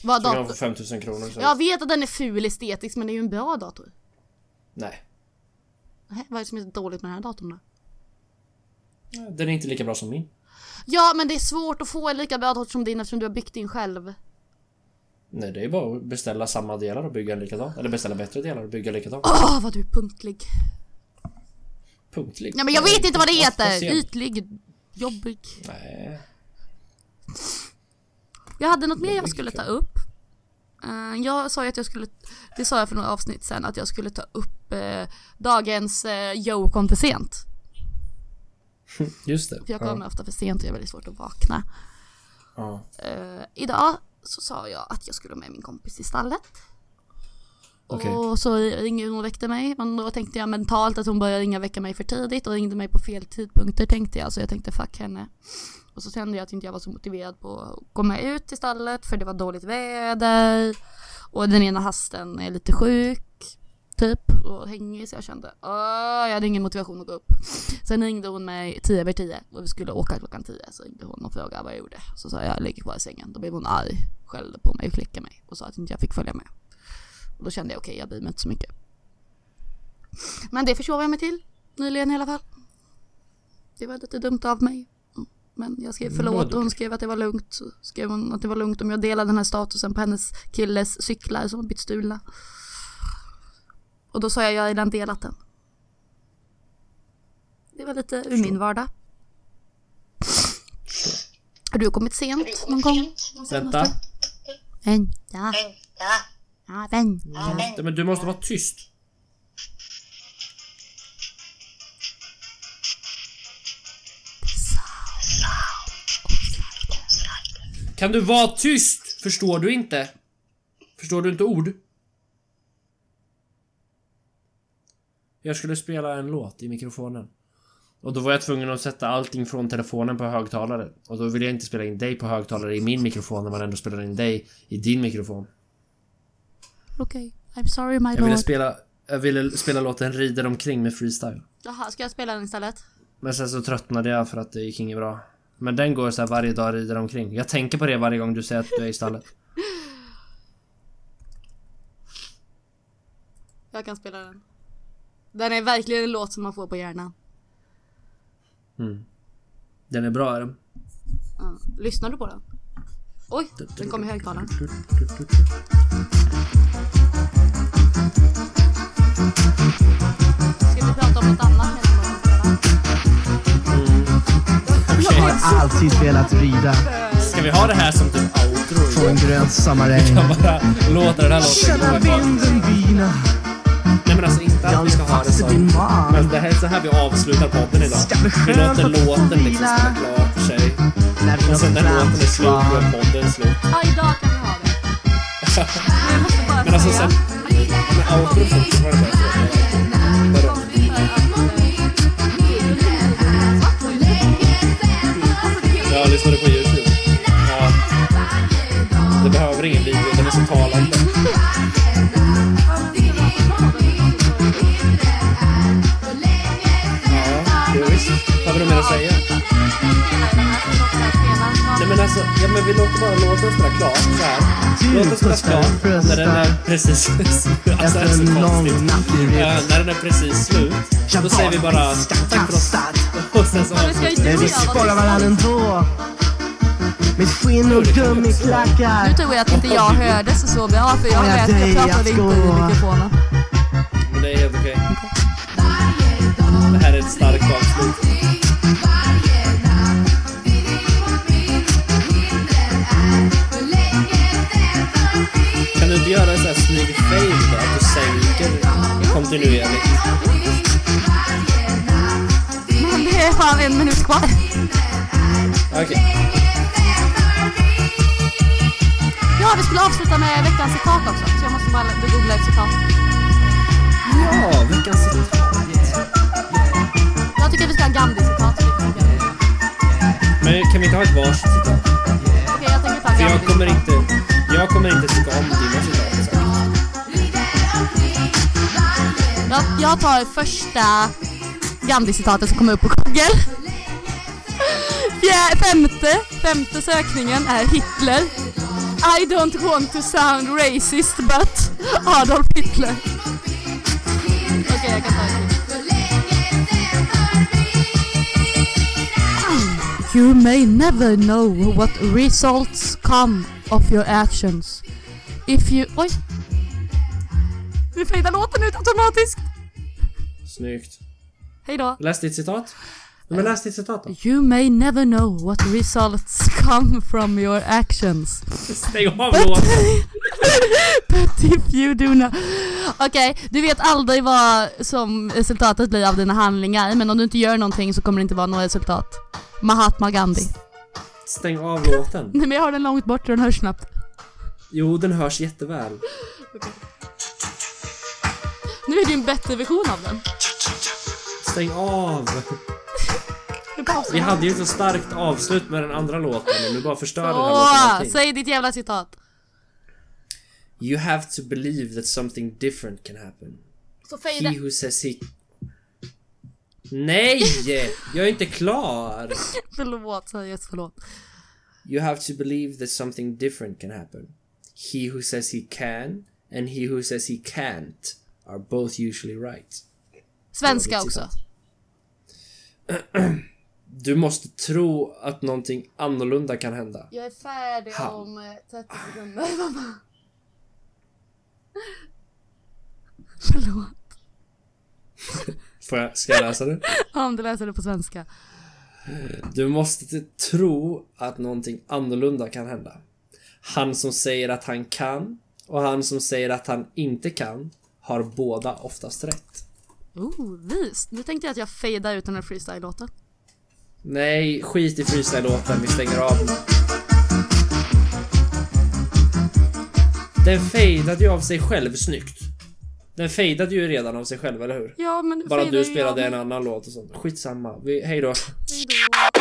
Vad Så kan man få 5000 kronor. Så. Jag vet att den är ful estetiskt men det är ju en bra dator. Nej. Nej, vad är det som är så dåligt med den här datorn då? Den är inte lika bra som min. Ja men det är svårt att få en lika bra dator som din eftersom du har byggt din själv. Nej, det är bara att beställa samma delar och bygga en likadan. Eller beställa bättre delar och bygga likadan. Åh vad du är punktlig. Punktlig. Nej men jag vet inte vad det heter! Ytlig, jobbig. Nej. Jag hade något mer jag skulle ta upp. Eh, jag sa ju att jag skulle, det sa jag för några avsnitt sen, att jag skulle ta upp eh, dagens uh, Joe kom för sent. <laughs> Just det. För jag Ja. kommer ofta för sent och jag är väldigt svårt att vakna. Ja. Eh, idag så sa jag att jag skulle med min kompis i stallet. Okej. Och så ringde hon och väckte mig. Men då tänkte jag mentalt att hon började ringa och väcka mig för tidigt och ringde mig på fel tidpunkter tänkte jag. Så jag tänkte fuck henne. Och så kände jag att inte jag var så motiverad på att komma ut till stallet för det var dåligt väder. Och den ena hasten är lite sjuk. Typ. Och hängig så jag kände "Åh, jag hade ingen motivation att gå upp. Sen ringde hon mig tio över tio. och vi skulle åka klockan tio. Så ringde hon och frågade vad jag gjorde. Så sa jag jag ligger kvar i sängen. Då blev hon arg, skällde på mig och klickade mig och sa att inte jag fick följa med. Och då kände jag okej, jag bryr mig inte så mycket. Men det försov jag mig till nyligen i alla fall. Det var lite dumt av mig. Men jag skrev förlåt och hon skrev att det var lugnt. Så skrev hon att det var lugnt om jag delade den här statusen på hennes killes cyklar som har blivit stulna. Och då sa jag jag har redan delat den. Det var lite ur min vardag. Har du kommit sent någon gång? Vänta. Vänta. Ja, vänta. Men du måste vara tyst. Kan du vara tyst? Förstår du inte? Förstår du inte ord? Jag skulle spela en låt i mikrofonen. Och då var jag tvungen att sätta allting från telefonen på högtalare. Och då ville jag inte spela in dig på högtalare i min mikrofon när man ändå spelar in dig i din mikrofon. Okej, I'm sorry my Jag ville lord. spela, jag ville spela låten Rider omkring med freestyle. Jaha, ska jag spela den istället? Men sen så tröttnade jag för att det gick inget bra. Men den går så varje dag rider omkring. Jag tänker på det varje gång du säger att du är i stallet. <laughs> Jag kan spela den. Den är verkligen en låt som man får på hjärnan. Mm. Den är bra är den. Ja. Lyssnar du på den? Oj, den kom i högtalaren. Ska vi prata om något annat har alltid velat rida Ska vi ha det här som typ outro? en grön sommarregn. Jag bara låter den här låten gå tag. vinden vina. Nej men alltså inte att vi ska ha det så. Men det här är så här vi avslutar podden idag. Vi låter låten liksom spela klart sig. När vi Och sen när låten är slut då är podden slut. Ja, idag kan vi ha det. Men alltså säga. sen... Men outro fortfarande bara Vadå? Behöver ingen video, den är så talande. Ja, jo, visst. Har vi något mer att säga? Nej men alltså, ja men vi låter bara låten spela klart så här. Låten spela klart när den är precis... alltså det är så konstigt. Ja, när den är precis slut, då säger vi bara tack för oss. <laughs> Och sen så Men ska inte Men vi du göra sparar det? varandra ändå. Med skinn och Nu gummiklackar. tror jag att inte jag hördes så bra för jag vet jag pratade inte i mikrofonen. Men det är helt okej. Det här är ett starkt avslut. Kan du inte göra en sån här snygg fade då? Att du sänker kontinuerligt? Men det är fan en minut kvar. Okej. Ja, vi skulle avsluta med veckans citat också. Så jag måste bara googla ett citat. Ja, veckans citat. Jag tycker vi ska ha Gandhi-citat. Okej, Men kan vi inte ha ett varsitt citat? jag tänker ta För jag Gandhi. kommer inte... Jag kommer inte tycka om dina citat. Jag, jag tar första Gandhi-citatet som kommer upp på Google. Fjär, femte, femte sökningen är Hitler. I don't want to sound racist but Adolf Hitler. Okej, jag kan ta en till. You may never know what results come of your actions. If you... Oj! Vi fejdar låten ut automatiskt. Snyggt. Hej då. Läs ditt citat. Men läs ditt citat då. You may never know what results come from your actions. Stäng av låten. <laughs> But if you do not... Okej, du vet aldrig vad som resultatet blir av dina handlingar, men om du inte gör någonting så kommer det inte vara något resultat. Mahatma Gandhi. Stäng av låten. Nej men jag har den långt bort och den hörs knappt. Jo, den hörs jätteväl. Nu är det ju en bättre version av den. Stäng av. Vi hade ju ett så starkt avslut med den andra låten och nu bara förstör den här låten säg ditt jävla citat. You have to believe that something different can happen. Så He fejda. who says he... Nej! Jag är inte klar! <laughs> Förlåt, seriöst förlåt. You have to believe that something different can happen. He who says he can and he who says he can't are both usually right. Svenska också. <clears throat> Du måste tro att någonting annorlunda kan hända. Jag är färdig Ha. om eh, 30 sekunder. <laughs> Förlåt. <laughs> Får jag, ska jag läsa det? <laughs> Om du läser det på svenska. Du måste tro att någonting annorlunda kan hända. Han som säger att han kan och han som säger att han inte kan har båda oftast rätt. Oh, vist. Nu tänkte jag att jag fejdar ut den här freestyle-låten. Nej, skit i freestyle-låten, vi stänger av. Den fejdade ju av sig själv snyggt. Den fejdade ju redan av sig själv, eller hur? Ja, men Bara du spelade en annan låt och sånt. Skitsamma. Vi, hej då. Hej då.